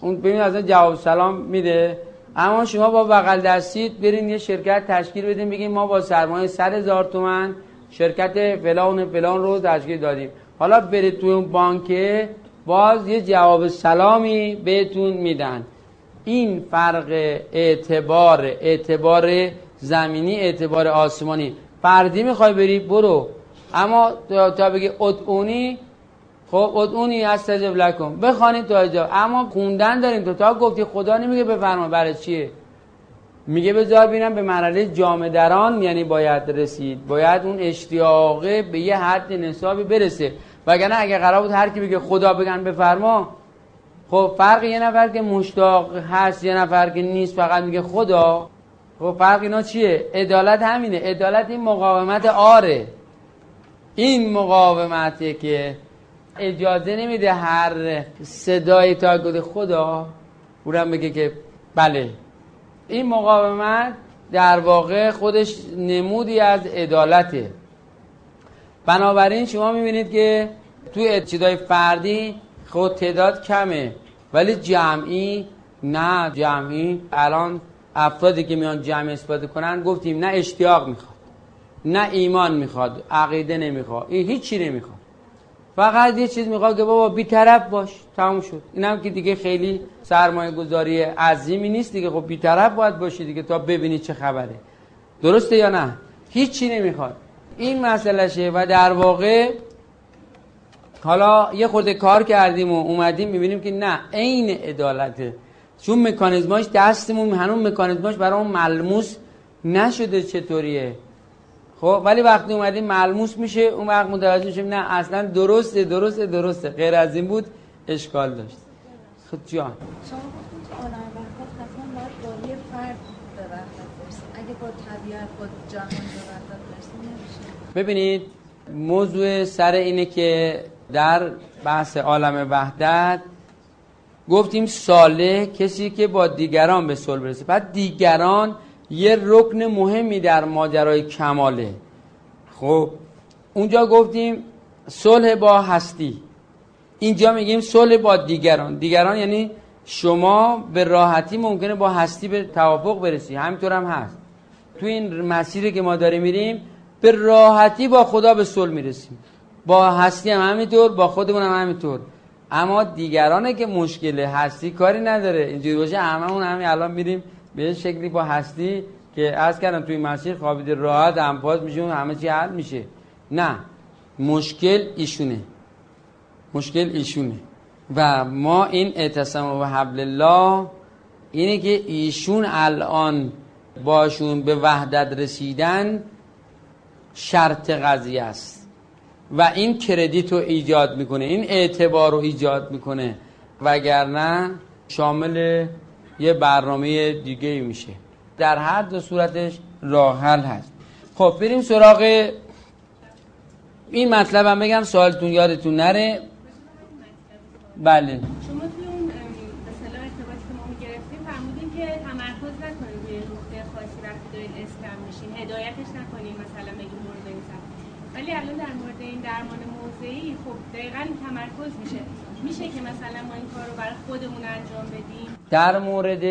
اون ببین اصلا جواب سلام میده؟ اما شما با بغل دستید برین یه شرکت تشکیل بدین بگین ما با سرمایه 100 هزار تومن شرکت فلان فلان رو تشکیل دادیم. حالا برید توی اون بانکه باز یه جواب سلامی بهتون میدن. این فرق اعتبار اعتبار زمینی اعتبار آسمانی. فردی می‌خوای بری برو. اما تا بگی ادعونی خب ادعونی استجب لکن. بخوانید تا اینجا. اما خوندن داریم تو. تا گفتی خدا نمیگه بفرما برای چیه؟ میگه بذار بینم به مرحله جامع دران یعنی باید رسید. باید اون اشتیاقه به یه حد نصابی برسه. وگرنه اگه قرار بود هر کی بگه خدا بگن بفرما خب فرق یه نفر که مشتاق هست یه نفر که نیست فقط میگه خدا. خب فرق اینا چیه؟ عدالت همینه. عدالت این مقاومت آره. این مقاومتیه که اجازه نمیده هر صدای تا گده خدا؟ اونم بگه که بله. این مقاومت در واقع خودش نمودی از عدالته. بنابراین شما می‌بینید که توی چیزای فردی خود تعداد کمه. ولی جمعی نه. جمعی الان افرادی که میان جمع استفاده کنن گفتیم نه اشتیاق می‌خواد نه ایمان می‌خواد عقیده نمی‌خواد هیچی نمی‌خواد. فقط یه چیز می‌خواد که بابا بیطرف باش. تموم شد. اینم که دیگه خیلی سرمایه گذاری عظیمی نیست دیگه. خب بیطرف باید باشی دیگه تا ببینی چه خبره. درسته یا نه؟ هیچی نمی‌خواد. این مسئلهشه و در واقع حالا یه خورده کار کردیم و اومدیم می‌بینیم که نه عین عدالته چون مکانیزماش دستمون هنوز مکانیزماش برای اون ملموس نشده چطوریه. خب ولی وقتی اومدیم ملموس میشه اون وقت متوجه میشیم نه اصلا درسته درسته درسته. غیر از این بود اشکال داشت. خود خب جان. شما گفتید باید فرد اگه با طبیعت با جهان ببینید موضوع سر اینه که در بحث عالم وحدت گفتیم ساله کسی که با دیگران به صلح برسه. بعد دیگران یه رکن مهمی در ماجرای کماله. خب اونجا گفتیم صلح با هستی. اینجا میگیم صلح با دیگران. دیگران یعنی شما به راحتی ممکنه با هستی به توافق برسی. همینطور هم هست. تو این مسیری که ما داریم میریم به راحتی با خدا به صلح می‌رسیم. با هستی هم همینطور با خودمون هم همینطور. اما دیگرانه که مشکل هستی کاری نداره. اینجوری باشه هممون همین الان میریم به شکلی با هستی که از کردم توی مسیر خوابیده راحت انفاز میشه همه چی حل میشه. نه مشکل ایشونه. مشکل ایشونه. و ما این اعتصام و حبل الله اینه که ایشون الان باشون به وحدت رسیدن شرط قضیه است. و این کردیت رو ایجاد می‌کنه این اعتبار رو ایجاد می‌کنه. وگرنه شامل یه برنامه دیگه میشه. در هر دو صورتش راه حل هست. خب بریم سراغ این مطلب هم بگم سوالتون یادتون نره. بله. شما توی اون مثلا ارتباطی که ما می‌گرفتیم فرمودین که تمرکز نکنید روی نقطه خاصی وقتی دارید اسکم میشین. هدایتش نکنید مثلا بگید مورد ولی الان در مورد این درمان موضعی خب دقیقا تمرکز میشه. میشه که مثلا ما این کار رو برای خودمون انجام بدیم. در مورد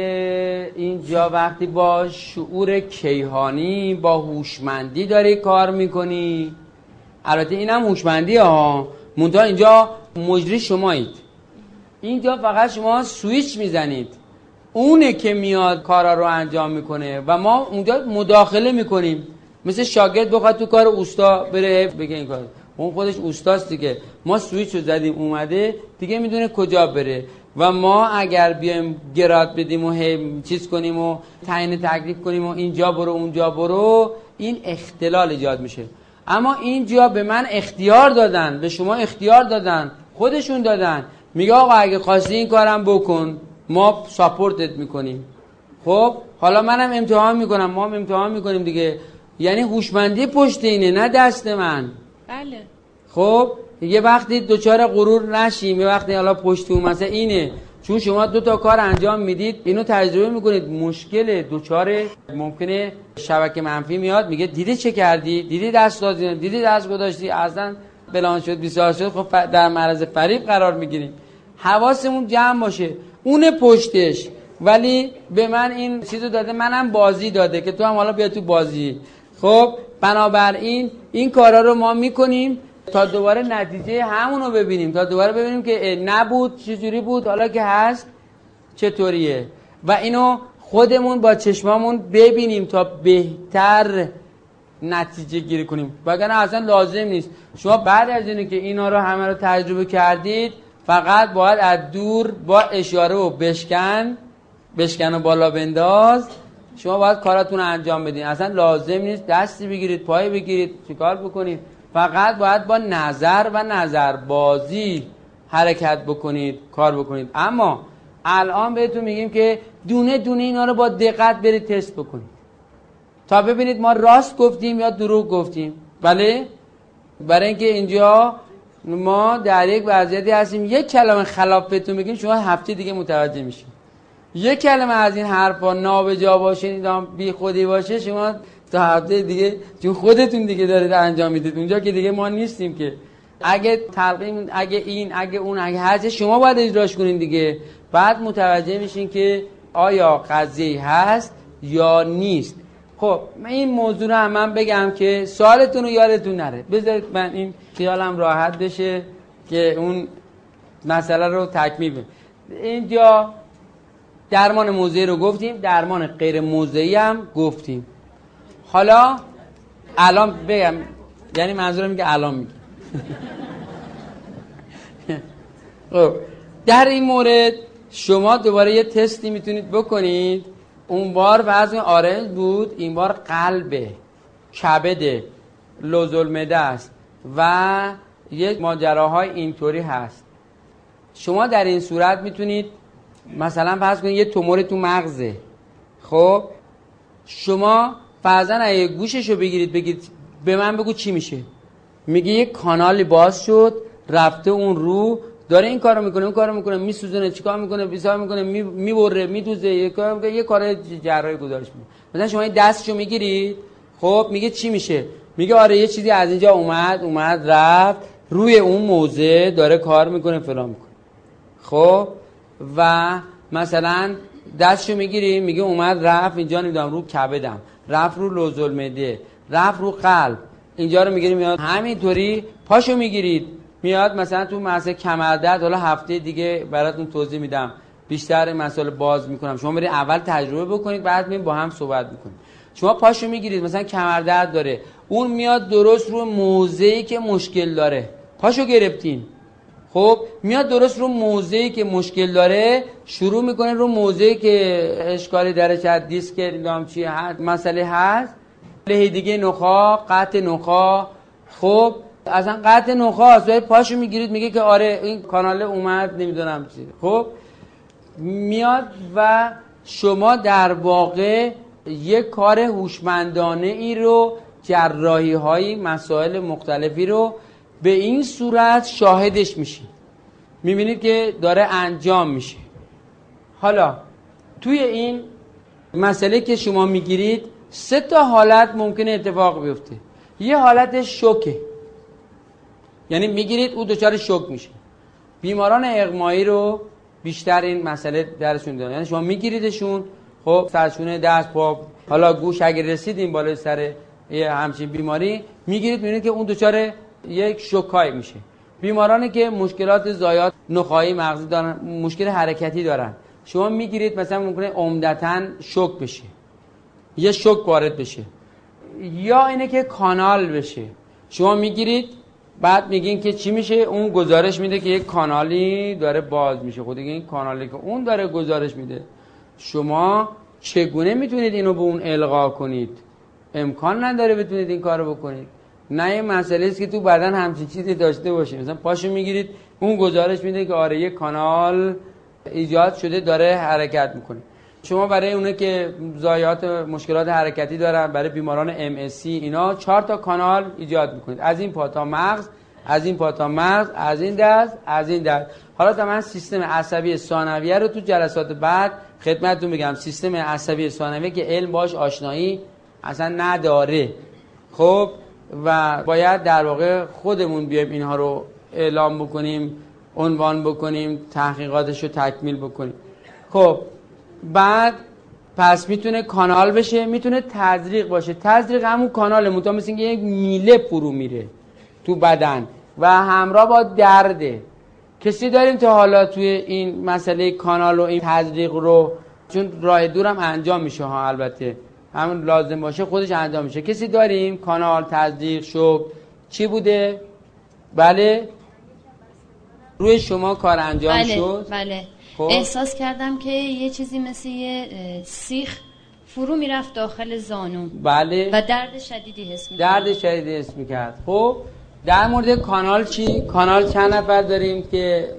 اینجا وقتی با شعور کیهانی با هوشمندی داری کار می‌کنی. البته اینم هوشمندی ها. منتها اینجا مجری شمایید. اینجا فقط شما سویچ می‌زنید. اونه که میاد کارا رو انجام می‌کنه و ما اونجا مداخله می‌کنیم. مثل شاگرد بخواد تو کار اوستا بره بگه این کار. اون خودش اوستاست دیگه. ما سویچ رو زدیم اومده. دیگه می‌دونه کجا بره. و ما اگر بیایم گراد بدیم و چیز کنیم و تعیین تکلیف کنیم و اینجا برو اونجا برو این اختلال ایجاد میشه. اما اینجا به من اختیار دادن به شما اختیار دادن خودشون دادن. میگه آقا اگه خواستی این کارم بکن ما ساپورتت می‌کنیم. خب حالا منم امتحان می‌کنم ما هم امتحان می‌کنیم دیگه. یعنی هوشمندی پشت اینه نه دست من. بله. خب؟ یه وقتی دوچار غرور نشیم یه وقتی حالا پشت مثلا اینه. چون شما دو تا کار انجام می‌دید اینو تجربه می‌کنید. مشکل دوچار ممکنه شبکه منفی میاد میگه دیدی چه کردی؟ دیدی دست دادی دیدی دست گذاشتی؟ اصلا بلان شد بیسار شد. خب در معرض فریب قرار می‌گیریم. حواسمون جمع باشه. اون پشتش. ولی به من این چیزو داده منم بازی داده که تو هم حالا بیا تو بازی. خب بنابراین این کارا رو ما می‌کنیم. تا دوباره نتیجه همون رو ببینیم. تا دوباره ببینیم که نبود چجوری بود حالا که هست چطوریه. و اینو خودمون با چشمامون ببینیم تا بهتر نتیجه گیری کنیم. وگرنه اصلا لازم نیست. شما بعد از اینه که اینا رو همه رو تجربه کردید فقط باید از دور با اشاره و بشکن بشکن و بالا بنداز. شما باید کاراتون رو انجام بدین. اصلا لازم نیست. دستی بگیرید پای بگیرید چیکار بکنید؟ فقط باید با نظر و نظربازی حرکت بکنید کار بکنید. اما الان بهتون میگیم که دونه دونه اینا رو با دقت برید تست بکنید. تا ببینید ما راست گفتیم یا دروغ گفتیم. بله؟ برای اینکه اینجا ما در یک وضعیتی هستیم. یک کلمه خلاف بهتون بگیم شما هفته دیگه متوجه میشین یک کلمه از این حرفا نابجا باشه بی خودی باشه شما تا هفته دیگه چون خودتون دیگه دارید انجام می‌دید. اونجا که دیگه ما نیستیم که. اگه تلقیم اگه این اگه اون اگه هر شما باید اجراش کنین دیگه. بعد متوجه میشین که آیا قضیه هست یا نیست. خب من این موضوع رو هم من بگم که سوالتون رو یادتون نره. بذارید من این خیالم راحت بشه که اون مسئله رو تکمیل اینجا درمان موضعی رو گفتیم درمان غیر موضعی هم گفتیم. حالا الان بگم یعنی منظورم میگه الان میگه خب در این مورد شما دوباره یه تستی می‌تونید بکنید. اون بار وزن آرنج بود این بار قلبه کبده لوزالمده است و یک ماجراهای اینطوری هست. شما در این صورت می‌تونید مثلا فرض کنید یه تومور تو مغزه. خب شما فرضاً اگه گوششو بگیرید بگید به من بگو چی میشه. میگه یه کانالی باز شد رفته اون رو داره این کارو می‌کنه اون کارو می‌کنه میسوزونه چیکار می‌کنه بیسار می‌کنه می‌بره میدوزه یه کار یه کار جراحی گذارش می‌کنه. مثلا شما این دستشو می‌گیرید خب میگه چی میشه؟ میگه آره یه چیزی از اینجا اومد اومد رفت روی اون موزه داره کار می‌کنه فلان می‌کنه. خب و مثلا دستشو می‌گیری میگه اومد رفت اینجا نمی‌دونم رو کبدم رفت رو لوزالمعده رفت رو قلب. اینجا رو می‌گیریم میاد. همینطوری پاشو می‌گیرید میاد مثلا تو مسئله کمردرد حالا هفته دیگه براتون توضیح میدم. بیشتر مسئله باز می‌کنم. شما برید اول تجربه بکنید بعد مییم با هم صحبت می‌کنید. شما پاشو می‌گیرید مثلا کمردرد داره. اون میاد درست رو موضعی که مشکل داره. پاشو گرفتین. خب میاد درست رو موضعی که مشکل داره شروع می‌کنه رو موضعی که اشکالی داره چه دیسک نام چی هست مسئله هست. له دیگه نخا قطع نخا. خب اصلا قطع نخا هست پاشو می‌گیرید میگه که آره این کانال اومد نمی‌دونم چی. خب میاد و شما در واقع یک کار هوشمندانه ای رو جراحی های مسائل مختلفی رو به این صورت شاهدش میشین می‌بینید که داره انجام میشه. حالا توی این مسئله که شما می‌گیرید سه تا حالت ممکنه اتفاق بیفته. یه حالت شوکه. یعنی می‌گیرید او دچار شوک میشه. بیماران اغمایی رو بیشتر این مسئله درشون دارن یعنی شما میگیریدشون خب سرشونه دست پا حالا گوش اگه رسیدیم بالای سر یه همچین بیماری می‌گیرید می‌بینید که اون دچار یک شوکای میشه. بیمارانی که مشکلات زایات نخایی مغزی دارن مشکل حرکتی دارن. شما می‌گیرید مثلا ممکنه عمدتا شوک بشه. یه شوک وارد بشه. یا اینه که کانال بشه. شما می‌گیرید بعد میگین که چی میشه؟ اون گزارش میده که یک کانالی داره باز میشه. خود این کانالی که اون داره گزارش میده. شما چگونه می‌تونید اینو به اون القا کنید؟ امکان نداره بتونید این کارو بکنید. نه یه مسئله است که تو بدن همچین چیزی داشته باشیم. مثلا پاشو می‌گیرید اون گزارش میده که آره یه کانال ایجاد شده داره حرکت می‌کنه. شما برای اونه که زایات مشکلات حرکتی دارن برای بیماران MSC اینا چهار تا کانال ایجاد می‌کنید. از این پا تا مغز از این پا تا مغز از این دست از این دست. حالا تا من سیستم عصبی ثانویه رو تو جلسات بعد خدمتتون بگم سیستم عصبی ثانویه که علم باش آشنایی اصلا نداره. خب؟ و باید در واقع خودمون بیایم اینها رو اعلام بکنیم عنوان بکنیم تحقیقاتش رو تکمیل بکنیم. خب بعد پس می‌تونه کانال بشه می‌تونه تزریق باشه. تزریق همون کانال متا مثل یک میله فرو میره تو بدن و همراه با درده کسی داریم تا حالا توی این مسئله کانال و این تزریق رو؟ چون راه دورم انجام میشه ها البته. همون لازم باشه خودش انجام میشه. کسی داریم؟ کانال تزریق شوک چی بوده؟ بله. روی شما کار انجام بله، شد. بله. خب. احساس کردم که یه چیزی مثل یه سیخ فرو می‌رفت داخل زانو. بله. و درد شدیدی حس می‌کردم درد شدید اسم می‌کرد. خب. در مورد کانال چی؟ کانال چند نفر داریم که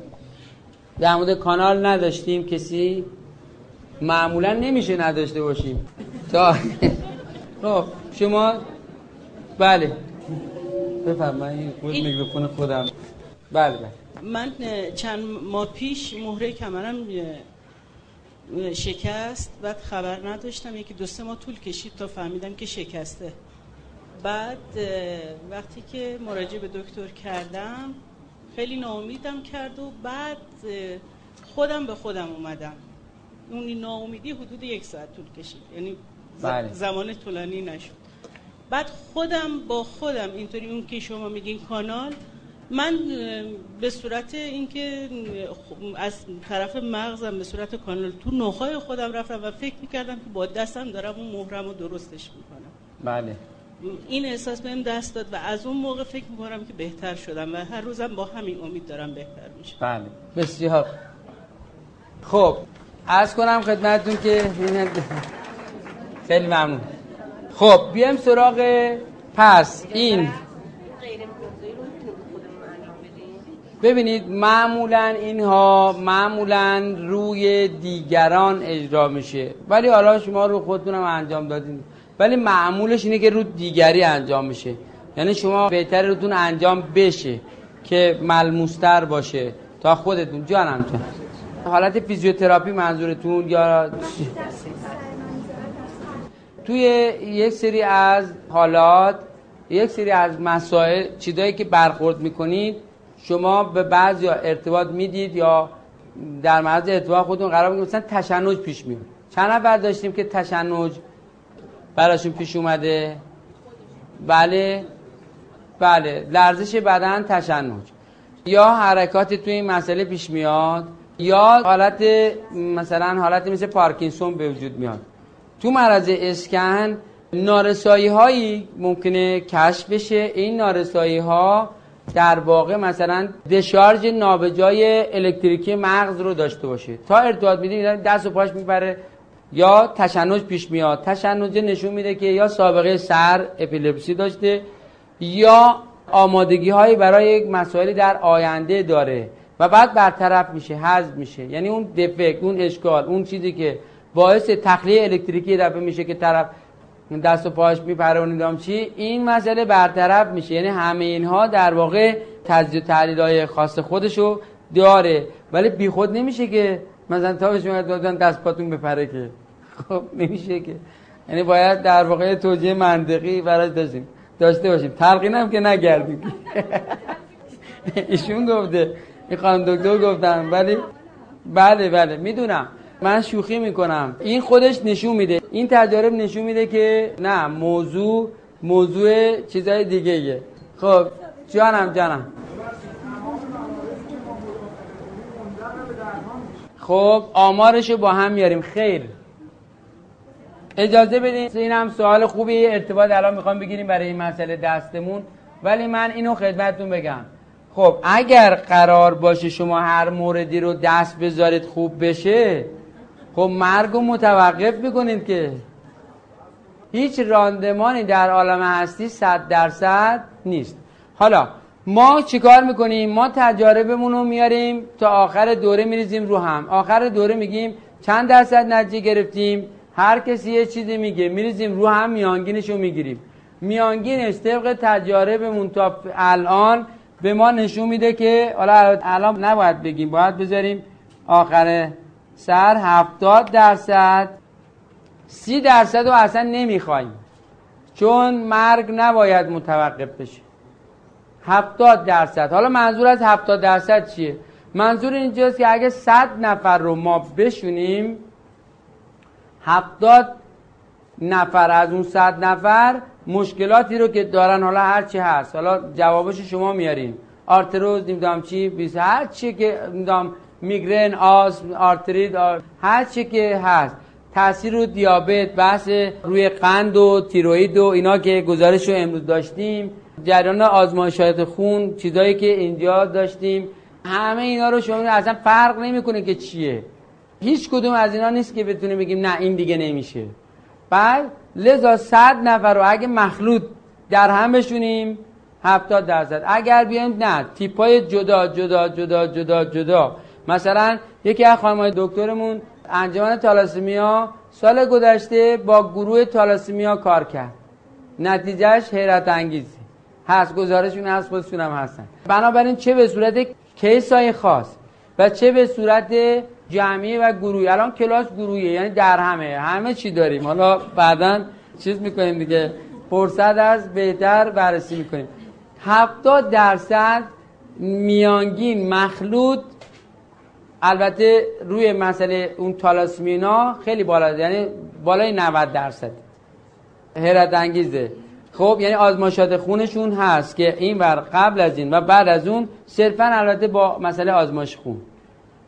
در مورد کانال نداشتیم؟ کسی معمولا نمیشه نداشته باشیم. تا خب شما بله. بفرمایید. خود میکروفون خودم. بله بله. من چند ماه پیش مهره کمرم شکست بعد خبر نداشتم. یکی دو سه ماه طول کشید تا فهمیدم که شکسته. بعد وقتی که مراجعه به دکتر کردم خیلی ناامیدم کرد و بعد خودم به خودم اومدم. اون ناامیدی حدود یک ساعت طول کشید. یعنی بله. زمان طولانی نشد. بعد خودم با خودم اینطوری اون که شما میگین کانال من به صورت اینکه از طرف مغزم به صورت کانال تو نخای خودم رفتم و فکر می‌کردم که با دستم دارم اون مهرم رو درستش می‌کنم. بله. این احساس بهم دست داد و از اون موقع فکر می‌کنم که بهتر شدم و هر روزم با همین امید دارم بهتر میشم. بله. بسیار. خب از کنم خدمتتون که خیلی ممنون. خب بیایم سراغ پس این. ببینید معمولا اینها معمولا روی دیگران اجرا میشه. ولی حالا شما رو خودتونم انجام دادین. ولی معمولش اینه که رو دیگری انجام میشه. یعنی شما بهتر روتون انجام بشه که ملموستر باشه. تا خودتون. جانم جان. حالت فیزیوتراپی منظورتون یا توی یک سری از حالات یک سری از مسائل چیزایی که برخورد می‌کنید شما به بعضی یا ارتباط می‌دید یا در معرض ارتباط خودتون قرار میگید مثلا تشنج پیش میاد چند نفر داشتیم که تشنج براشون پیش اومده؟ بله. بله. لرزش بدن تشنج. یا حرکات توی این مسئله پیش میاد یا حالت مثلا حالت مثل پارکینسون به وجود میاد. تو مرض اسکن نارسایی هایی ممکنه کشف بشه. این نارسایی ها در واقع مثلا دشارژ نابجای الکتریکی مغز رو داشته باشه. تا ارتباط میده دست و پاش می‌بره یا تشنج پیش میاد. تشنج نشون میده که یا سابقه سر اپیلپسی داشته یا آمادگی هایی برای یک مسائلی در آینده داره و بعد برطرف میشه حذف میشه. یعنی اون دفکت اون اشکال اون چیزی که باعث تخلیه الکتریکی دفعه میشه که طرف دست و پاش میپرونیدم چی؟ این مسئله برطرف میشه. یعنی همه اینها در واقع تجزیه و تحلیل های خاص خودشو داره. ولی بیخود نمیشه که مثلا تا شما دادن دست پاتون بپره که. خب نمیشه که. یعنی باید در واقع توجیه منطقی براش داشتیم. داشته باشیم. تلقین هم که نگردیم. ایشون گفته. این خانم دکتر گفتم ولی بله بله. می‌دونم. من شوخی می‌کنم. این خودش نشون میده. این تجارب نشون میده که نه موضوع موضوع چیزای دیگه ایه. خب جانم جانم. خب آمارشو با هم میاریم خیر. اجازه بدین؟ این هم سوال خوبی. ارتباط الان می‌خوام بگیریم برای این مسئله دستمون. ولی من اینو خدمتتون بگم. خب اگر قرار باشه شما هر موردی رو دست بذارید خوب بشه خب مرگ رو متوقف می‌کنید که هیچ راندمانی در عالم هستی صد درصد نیست. حالا ما چیکار می‌کنیم؟ ما تجاربمون رو میاریم تا آخر دوره میریزیم رو هم. آخر دوره میگیم چند درصد نتیجه گرفتیم؟ هر کسی یه چیزی میگه میریزیم رو هم میانگینش رو می‌گیریم. میانگینش طبق تجاربمون تا الان به ما نشون میده که حالا الان نباید بگیم باید بذاریم آخر سر هفتاد درصد. سی درصد رو اصلا نمی‌خوایم. چون مرگ نباید متوقف بشه. هفتاد درصد. حالا منظور از هفتاد درصد چیه؟ منظور اینجاست که اگه صد نفر رو ما بشونیم هفتاد نفر از اون صد نفر مشکلاتی رو که دارن حالا هر چی هست. حالا جوابش شما میاریم آرتروز نمی‌دونم چی بیس هر چی که نمی‌دونم میگرن آسم آرترید آر... هر چی که هست. تاثیر رو دیابت بحث روی قند و تیروید و اینا که گزارش رو امروز داشتیم. جریان آزمایشات خون چیزایی که اینجا داشتیم. همه اینا رو شما اصلا فرق نمی‌کنه که چیه. هیچ کدوم از اینا نیست که بتونیم بگیم نه این دیگه نمیشه. بعد لذا صد نفر رو اگه مخلوط در هم بشونیم هفتاد درصد. اگر بیایم نه تیپای جدا جدا جدا جدا جدا. مثلا یکی از خانمای دکترمون انجمن تالاسیمیا سال گذشته با گروه تالاسیمیا کار کرد. نتیجهش حیرت انگیزی هست گزارشون هست خودشون هم هستن. بنابراین چه به صورت کیس های خاص و چه به صورت جمعی و گروهی. الان کلاس گروهیه یعنی در همه. همه چی داریم. حالا بعدا چیز می‌کنیم دیگه. فرصت از بهتر بررسی می‌کنیم. هفتاد درصد میانگین مخلوط البته روی مسئله اون تالاسمینا خیلی بالا یعنی بالای 90 درصد. حیرت انگیزه. خب یعنی آزمایشات خونشون هست که این بر قبل از این و بعد از اون صرفا البته با مسئله آزمایش خون.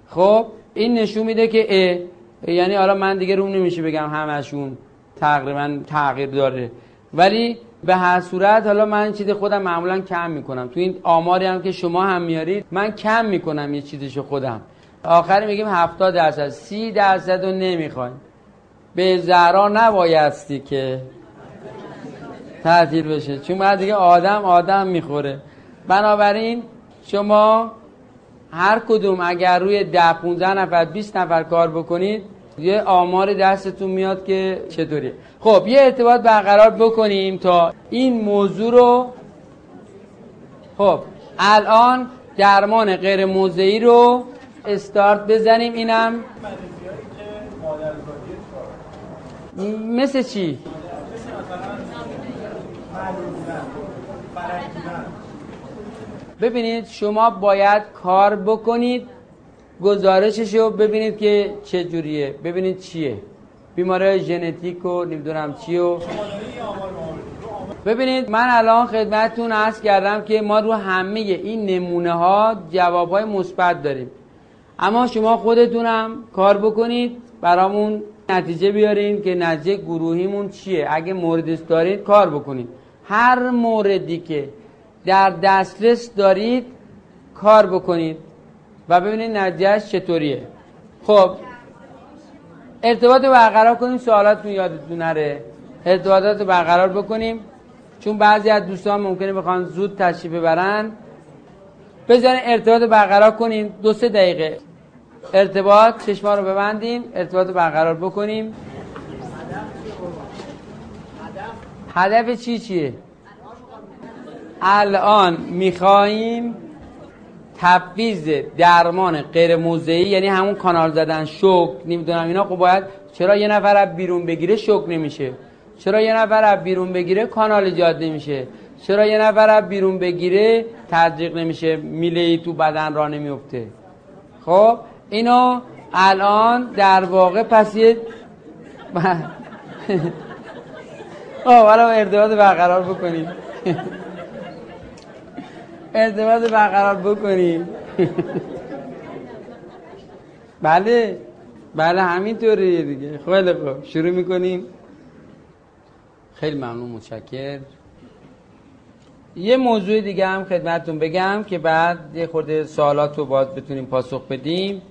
خب این نشون میده که اه یعنی حالا من دیگه روم نمیشه بگم همشون تقریبا تغییر داره. ولی به هر صورت حالا من چیز خودم معمولا کم می‌کنم. تو این آماری هم که شما هم میارید من کم می‌کنم یه چیزشو خودم. آخر میگیم 70 درصد. 30 درصد رو نمی‌خوایم. به زهرا نبایستی که تعطیل بشه. چون بعد دیگه آدم آدم می‌خوره. بنابراین شما هر کدوم اگر روی ده 15 نفر 20 نفر کار بکنید یه آمار دستتون میاد که چطوریه. خب یه ارتباط برقرار بکنیم تا این موضوع رو. خب الان درمان غیر موضعی رو استارت بزنیم اینم. مثل چی؟ ببینید شما باید کار بکنید گزارشش رو ببینید که چه جوریه ببینید چیه. بیماری ژنتیک و نمی‌دونم چی و ببینید من الان خدمتتون عرض کردم که ما رو همه این نمونه ها جواب های مثبت داریم. اما شما خودتونم کار بکنید برامون نتیجه بیارین که نتیجه گروهیمون چیه. اگه موردش دارید کار بکنید. هر موردی که در دسترس دارید کار بکنید و ببینید نتیجهش چطوریه. خب ارتباط برقرار کنیم سوالاتتون یادتون نره. ارتباطات برقرار بکنیم. چون بعضی از دوستان ممکنه بخوان زود تشریف ببرن. بذارین ارتباط برقرار کنیم. دو سه دقیقه. ارتباط چشما رو ببندیم ارتباط برقرار بکنیم. هدف چی چیه؟ الان میخواییم تبویز درمان غیر موضعی یعنی همون کانال زدن شوک نمی‌دونم اینا. خب باید چرا یه نفر از بیرون بگیره شوک نمیشه؟ چرا یه نفر از بیرون بگیره کانال ایجاد نمیشه؟ چرا یه نفر بیرون بگیره تزریق نمیشه؟ میله تو بدن را نمیفته خب؟ اینو الان در واقع پس یه آه حالا ارتباط برقرار بکنیم. ارتباط برقرار بکنیم. بله. بله همینطوریه دیگه. خیلی خوب. شروع می‌کنیم. خیلی ممنون متشکر یه موضوع دیگه هم خدمتتون بگم که بعد یه خورده سوالات رو باز بتونیم پاسخ بدیم.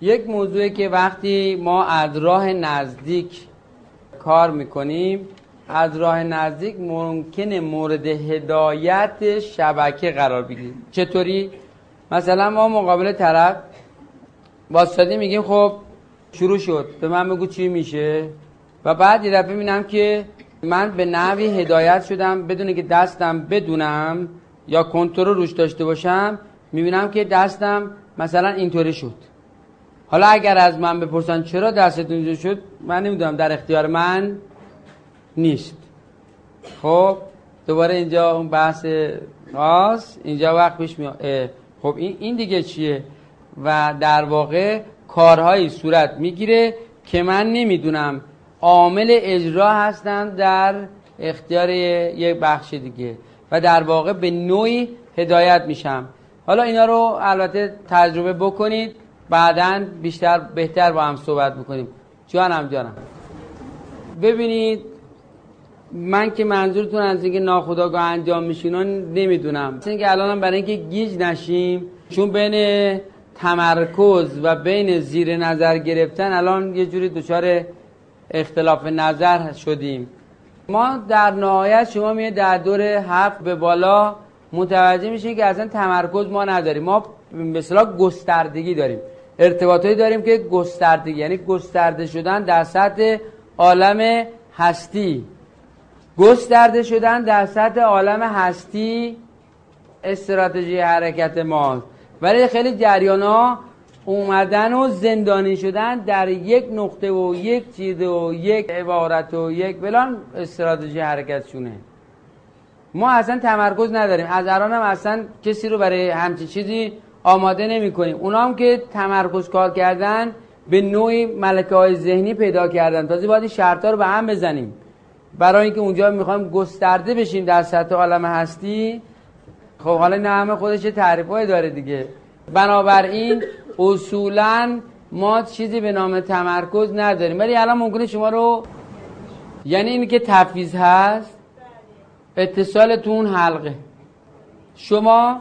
یک موضوعی که وقتی ما از راه نزدیک کار می‌کنیم از راه نزدیک ممکنه مورد هدایت شبکه قرار بگیریم. چطوری؟ مثلا ما مقابل طرف باستادی میگیم خب شروع شد. به من بگو چی میشه. و بعد یه دفعه می‌بینم که من به نحوی هدایت شدم بدون که دستم بدونم یا کنترل روش داشته باشم می‌بینم که دستم مثلا اینطوری شد. حالا اگر از من بپرسن چرا دستت اینجوری شد من نمی‌دونم در اختیار من نیست. خب دوباره اینجا اون بحث خاص اینجا وقت پیش میاد. خب این این دیگه چیه؟ و در واقع کارهایی صورت می‌گیره که من نمی‌دونم. عامل اجرا هستن در اختیار یک بخش دیگه و در واقع به نوعی هدایت میشم. حالا اینا رو البته تجربه بکنید. بعدا بیشتر بهتر با هم صحبت می‌کنیم جانم جانم. ببینید من که منظورتون از اینکه ناخداگاه انجام میشین نمی‌دونم. مثل اینکه الان برای اینکه گیج نشیم چون بین تمرکز و بین زیر نظر گرفتن الان یه جوری دچار اختلاف نظر شدیم. ما در نهایت شما میه در دور هفت به بالا متوجه میشین که اصلا تمرکز ما نداریم. ما به گستردگی داریم. ارتباطایی داریم که گستردگی یعنی گسترده شدن در سطح عالم هستی. گسترده شدن در سطح عالم هستی استراتژی حرکت ما ولی خیلی جریان ها اومدن و زندانی شدن در یک نقطه و یک چیز و یک عبارت و یک بلان استراتژی حرکتشونه ما اصلا تمرکز نداریم. از الان اصلا کسی رو برای همچین چیزی آماده نمی کنیم اونا هم که تمرکز کار کردن به نوعی ملکه های ذهنی پیدا کردن. تازه باید این شرط رو به هم بزنیم. برای اینکه اونجا می‌خوایم گسترده بشیم در سطح عالم هستی خب حالا نه همه خودش تعریف داره دیگه. بنابراین اصولا ما چیزی به نام تمرکز نداریم. ولی الان ممکنه شما رو یعنی اینی که تفویض هست اتصالتون حلقه. شما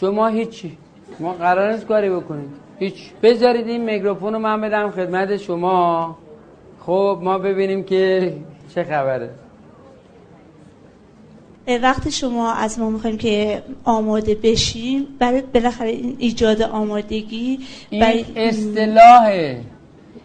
شما هیچی. ما قرار نیست کاری بکنید هیچ. بذارید این میکروفون رو من بدم خدمت شما. خب ما ببینیم که چه خبره. وقتی شما از ما می‌خوایم که آماده بشیم برای بالاخره این ایجاد آمادگی این اصطلاح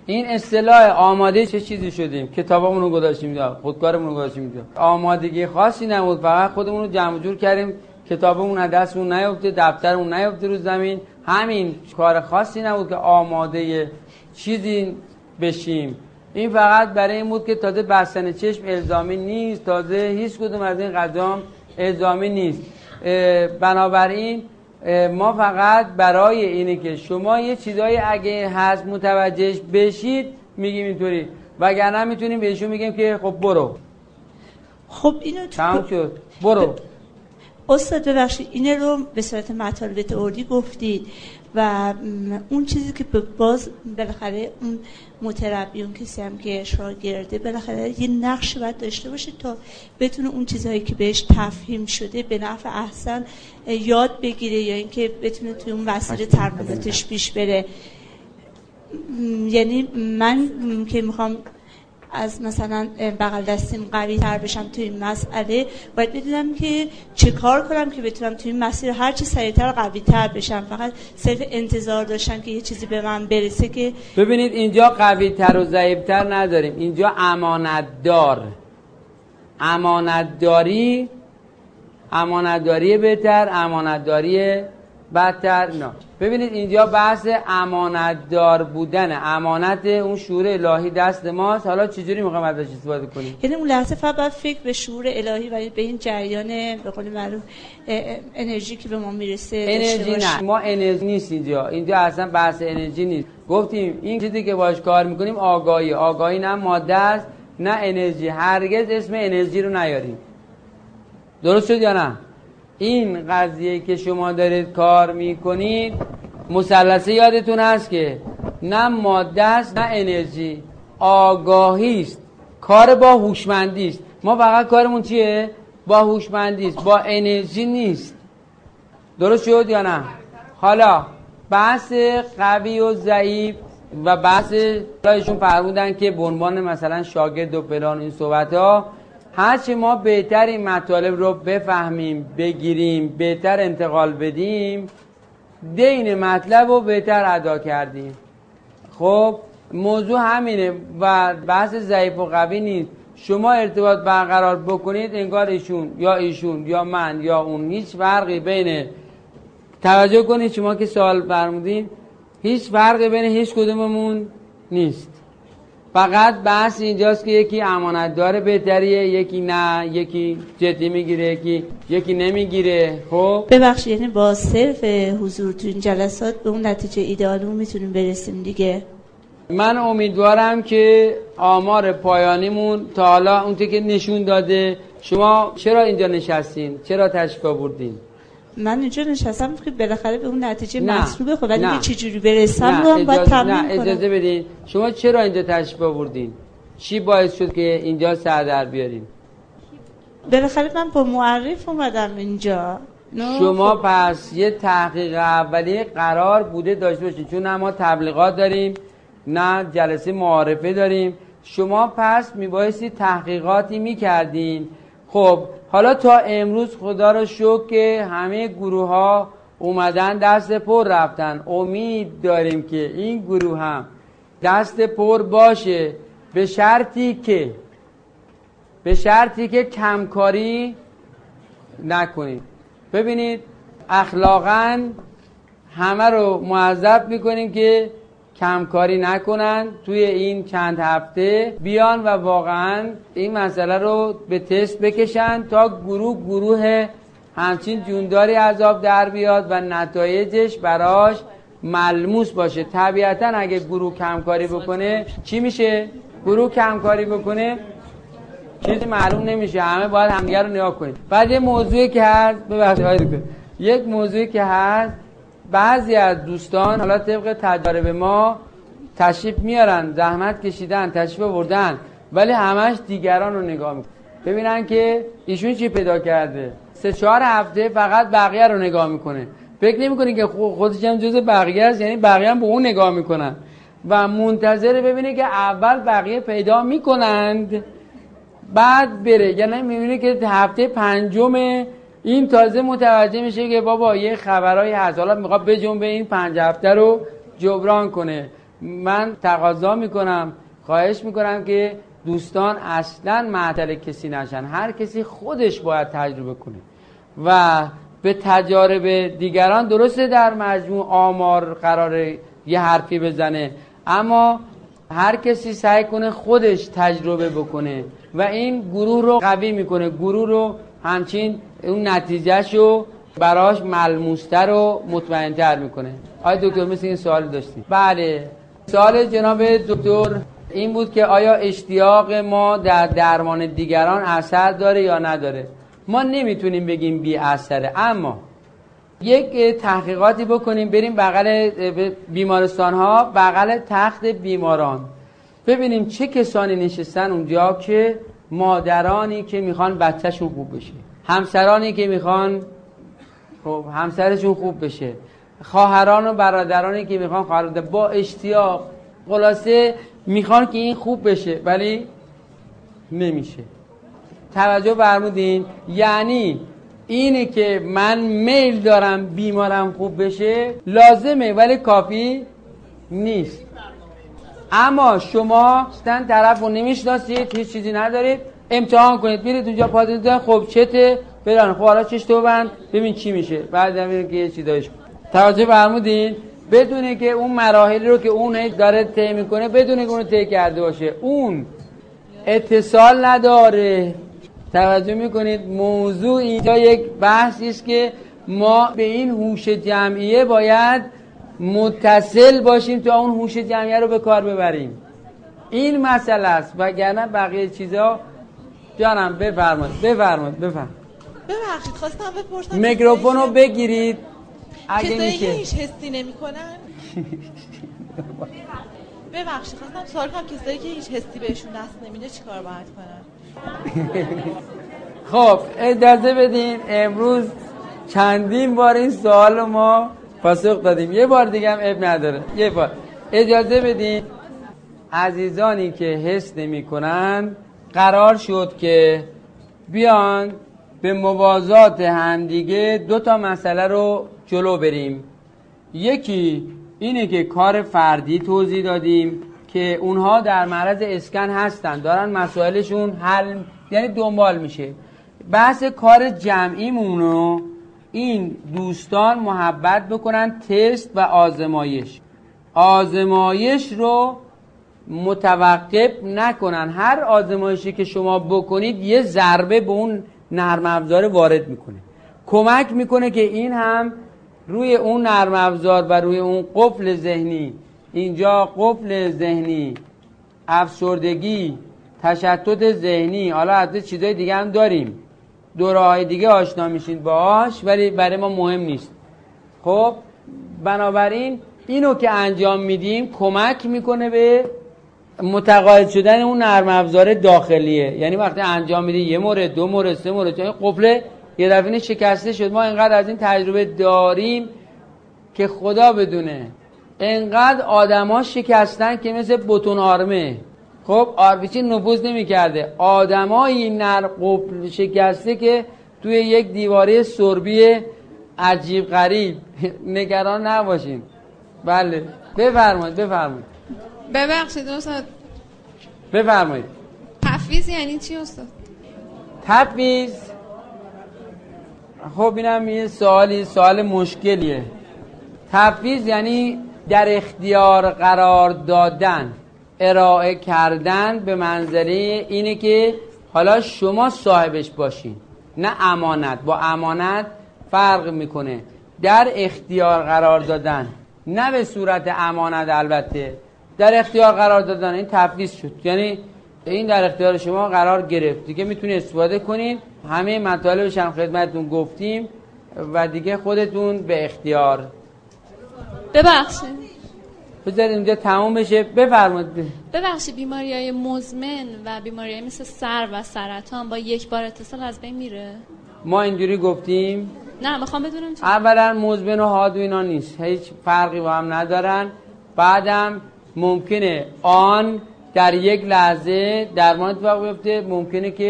این اصطلاح آماده چه چیزی شدیم؟ کتابمون رو گذاشتیم خودکارمون رو گذاشتیم آمادگی خاصی نبود. فقط خودمون رو جمع جور کردیم. کتابمون از دستمون نیفته دفترمون نیفته رو زمین. همین کار خاصی نبود که آماده چیزی بشیم. این فقط برای این بود که تازه بستن چشم الزامی نیست تازه هیچ کدوم از این قدام الزامی نیست. بنابراین ما فقط برای اینه که شما یه چیزایی اگه هست متوجهش بشید میگیم اینطوری. وگرنه می‌تونیم بهشون میگیم که خب برو. خب اینو تمام شد. برو. استاد ببخشید این رو به صورت مطالب تئوری گفتید و اون چیزی که باز بالاخره اون متربیون کسی هم که شاگرده بالاخره یه نقش باید داشته باشه تا بتونه اون چیزهایی که بهش تفهیم شده به نفع احسن یاد بگیره یا اینکه بتونه توی اون وسیله تربیتش پیش بره. یعنی من که می‌خوام از مثلا بغل دستیم قوی تر بشم توی این مسئله باید بدونم که چه کار کنم که بتونم توی این مسیر هر چی سریعتر قوی تر بشم. فقط صرف انتظار داشتن که یه چیزی به من برسه که ببینید اینجا قوی تر و ضعیف تر نداریم. اینجا امانت دار امانت داری بهتر امانت داری بدتر نه. ببینید اینجا بحث امانتدار بودن. امانت اون شعور الهی دست ماست. حالا چجوری می‌خوایم ازش استفاده کنیم؟ یعنی اون لحظه فقط باید فکر به شعور الهی و به این جریان به قول معروف انرژی که به ما می‌رسه انرژی. نه. ما انرژی نیست اینجا. اینجا اصلا بحث انرژی نیست. گفتیم این چیزی که باش کار می‌کنیم آگاهی. آگاهی نه ماده است نه انرژی. هرگز اسم انرژی رو نیاریم. درست شد یا نه؟ این قضیه که شما دارید کار می‌کنید مثلثه یادتون هست که نه ماده است نه انرژی. آگاهی است. کار با هوشمندی است. ما فقط کارمون چیه؟ با هوشمندی است. با انرژی نیست. درست شد یا نه؟ حالا بحث قوی و ضعیف و بحث ایشون فرمودن که به عنوان مثلا شاگرد و فلان این صحبت ها هرچی ما بهتر این مطالب رو بفهمیم بگیریم بهتر انتقال بدیم دین مطلب رو بهتر ادا کردیم. خب موضوع همینه و بحث ضعیف و قوی نیست. شما ارتباط برقرار بکنید انگار ایشون یا ایشون یا من یا اون هیچ فرقی بین توجه کنید شما که سوال فرمودین. هیچ فرقی بین هیچ کدوممون نیست. فقط بحث اینجاست که یکی امانتدار بهتریه یکی نه یکی جدی می‌گیره یکی یکی نمی‌گیره. خب؟ ببخشید یعنی با صرف حضور تو این جلسات به اون نتیجه ایدئالمون می‌تونیم برسیم دیگه؟ من امیدوارم که آمار پایانیمون تا حالا اون که نشون داده شما چرا اینجا نشستین؟ چرا تشریف آوردین من اینجا نشستم که بالاخره به اون نتیجه نه. مطلوبه. خب ولی نه. یه چجوری برسم رو هم باید تمرین کنم اجازه بدین. شما چرا اینجا تشریف آوردین؟ چی باعث شد که اینجا سر در بیارین؟ بالاخره من با معرف اومدم اینجا. شما خب، پس یه تحقیق اولیه قرار بوده داشته باشید چون نه ما تبلیغات داریم نه جلسه معارفه داریم. شما پس میبایستی تحقیقاتی می‌کردین. خب حالا تا امروز خدا رو شکر که همه گروه ها اومدن دست پر رفتن. امید داریم که این گروه هم دست پر باشه. به شرطی که به شرطی که کمکاری نکنید. ببینید اخلاقا همه رو معذب می‌کنیم که کمکاری نکنن توی این چند هفته بیان و واقعا این مسئله رو به تست بکشن تا گروه گروه همچین جونداری عذاب در بیاد و نتایجش براش ملموس باشه. طبیعتا اگه گروه کمکاری بکنه چی میشه؟ گروه کمکاری بکنه چیزی معلوم نمیشه. همه باید همدیگه رو نگاه کنید بعد یه موضوعی که هست ببخشید یک موضوعی که هست بعضی از دوستان حالا طبق تجارب ما تشریف میارن زحمت کشیدن تشریف آوردن ولی همش دیگران رو نگاه می‌کنن ببینن که ایشون چی پیدا کرده. سه چهار هفته فقط بقیه رو نگاه می‌کنه. فکر نمی‌کنه که خو- خودش هم جز بقیه است یعنی بقیه هم به اون نگاه می‌کنن. و منتظر ببینه که اول بقیه پیدا می‌کنند بعد بره. یعنی می‌بینه که هفته پنجم این تازه متوجه میشه که بابا یه خبرهای هست. حالا می‌خواد بجنبه این پنج هفته رو جبران کنه. من تقاضا می‌کنم خواهش می‌کنم که دوستان اصلا معطل کسی نشن. هر کسی خودش باید تجربه کنه. و به تجارب دیگران درسته در مجموع آمار قراره یه حرفی بزنه. اما هر کسی سعی کنه خودش تجربه بکنه و این گروه رو قوی می‌کنه. گروه رو همچین اون نتیجهش رو براش ملموستر و مطمئنتر می‌کنه. آیا دکتر مثل این سوال داشتیم بله. سوال جناب دکتر این بود که آیا اشتیاق ما در درمان دیگران اثر داره یا نداره؟ ما نمی‌تونیم بگیم بی اثره اما یک تحقیقاتی بکنیم بریم بغل بیمارستان ها بغل تخت بیماران. ببینیم چه کسانی نشستن اونجا که مادرانی که می‌خوان بچهشون خوب بشه. همسرانی که می‌خوان خب همسرشون خوب بشه. خواهران و برادرانی که می‌خوان خواهر با اشتیاق. خلاصه می‌خوان که این خوب بشه ولی نمیشه. توجه فرمودین؟ یعنی اینه که من میل دارم بیمارم خوب بشه لازمه ولی کافی نیست. اما شما تن طرف رو نمی‌شناسید هیچ چیزی ندارید. امتحان کنید میرید اونجا پاتنت خب چته. بران خب حالا چش تو بند ببین چی میشه. بعد ببین که یه چی داشت. توجه فرمودین؟ بدونه که اون مراحلی رو که اون داره طی می‌کنه بدونه که اون طی کرده باشه. اون اتصال نداره. توجه می‌کنید؟ موضوع اینجا یک بحثی است که ما به این هوش جمعیه باید متصل باشیم تا اون هوش جمعیه رو به کار ببریم. این مسئله است. وگرنه بقیه چیزا جانم بفرمایید بفرمایید بفرمایید. ببخشید خواستم بپرسم میکروفون رو بگیرید. اگه میشه. هیچ حسی نمی‌کنن؟ ببخشید خواستم سوال کنم کسایی که هیچ حسی بهشون دست نمیده چیکار باید کنن؟ خب اجازه بدین امروز چندین بار این سوال ما پاسخ دادیم. یه بار دیگه هم اب نداره. یه بار. اجازه بدین عزیزانی که حس نمی کنن قرار شد که بیان به موازات همدیگه دو تا مسئله رو جلو بریم. یکی اینه که کار فردی توضیح دادیم که اونها در معرض اسکن هستن دارن مسائلشون حل یعنی دنبال میشه. بحث کار جمعیمونو این دوستان محبت بکنن تست و آزمایش. آزمایش رو متوقف نکنن. هر آزمایشی که شما بکنید یه ضربه به اون نرم افزار وارد می‌کنه. کمک می‌کنه که این هم روی اون نرم افزار و روی اون قفل ذهنی اینجا قفل ذهنی افسردگی تشتت ذهنی حالا حتی چیزای دیگه هم داریم. دوره دیگه آشنا میشین باهاش ولی برای ما مهم نیست. خب بنابراین اینو که انجام میدیم کمک می‌کنه به متقاعد شدن اون نرم افزار داخلیه. یعنی وقتی انجام میدی یه مورد دو مورد سه مورد چون قفله یه دفعه شکسته شد. ما اینقدر از این تجربه داریم که خدا بدونه. انقدر آدما شکستن که مثل بتون آرمه. خب آرپیچی نفوذ نمی‌کرده. آدمایی نر قفل شکسته که توی یک دیواره سربی عجیب غریب. نگران نباشین. بله. بفرمایید بفرمایید. ببخشید استاد. بفرمایید. تفویض یعنی چی استاد؟ تفویض. خب اینم یه سوالی سوال مشکلیه. تفویض یعنی در اختیار قرار دادن. ارائه کردن به منظره اینه که حالا شما صاحبش باشین نه امانت. با امانت فرق می‌کنه. در اختیار قرار دادن نه به صورت امانت البته. در اختیار قرار دادن این تفویض شد. یعنی این در اختیار شما قرار گرفت. دیگه می‌تونید استفاده کنید همه مطالبش هم خدمتتون گفتیم و دیگه خودتون به اختیار. ببخشید. بذارید اینجا تموم بشه. بفرمایید. ببخشید بیماری های مزمن و بیماری مثل سر و سرطان با یک بار اتصال از بین میره؟ ما اینجوری گفتیم. نه می‌خوام بدونم چی اولا مزمن و حاد و اینا نیست. هیچ فرقی با هم ندارن. بعدم ممکنه آن در یک لحظه درمان اتفاق بیفته. ممکنه که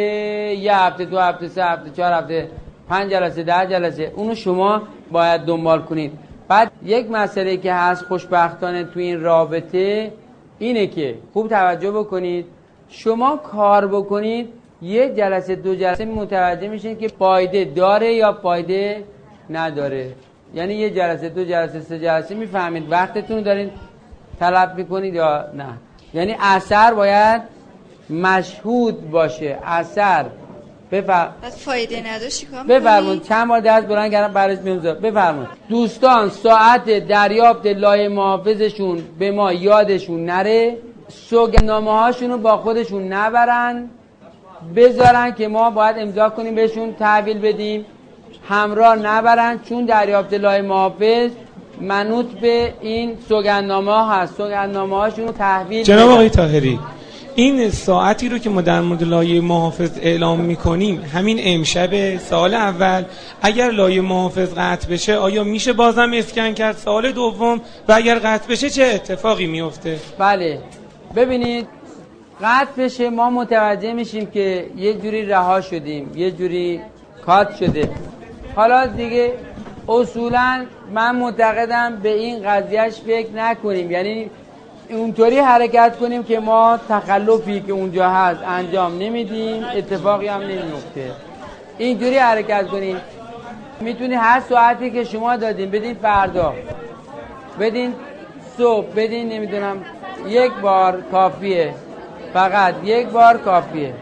یه هفته دو هفته سه هفته چهار هفته پنج جلسه ده جلسه. اونو شما باید دنبال کنید. بعد یک مسئله که هست خوشبختانه تو این رابطه اینه که خوب توجه بکنید. شما کار بکنید یه جلسه دو جلسه متوجه میشین که فایده داره یا فایده نداره. یعنی یه جلسه دو جلسه سه جلسه می‌فهمید وقتتون رو دارین طلب می‌کنید یا نه. یعنی اثر باید مشهود باشه. اثر. بفر... بعد فایده نداشت چیکار بفرمون چند بار دست بلند کردم برش میوزه بفرمون. دوستان ساعت دریافت لایه محافظشون به ما یادشون نره. سوگنامه هاشون رو با خودشون نبرن. بذارن که ما باید امضا کنیم بهشون تحویل بدیم. همراه نبرن چون دریافت لایه محافظ منوط به این سوگندنامه ها هست. سوگندنامه هاشون رو تحویل جناب آقای تاهری این ساعتی رو که ما در مورد لایه محافظ اعلام می‌کنیم همین امشب سال اول اگر لایه محافظ قطع بشه آیا میشه بازم اسکن کرد سال دوم؟ و اگر قطع بشه چه اتفاقی میفته بله. ببینید قطع بشه ما متوجه میشیم که یه جوری رها شدیم یه جوری کات شده. حالا دیگه اصولا من معتقدم به این قضیهش فکر نکنیم. یعنی اونطوری حرکت کنیم که ما تخلفی که اونجا هست انجام نمیدیم اتفاقی هم نمیفته. اینجوری حرکت کنیم. می‌تونی هر ساعتی که شما دادین بدین فردا. بدین صبح بدین نمی‌دونم یک بار کافیه. فقط یک بار کافیه.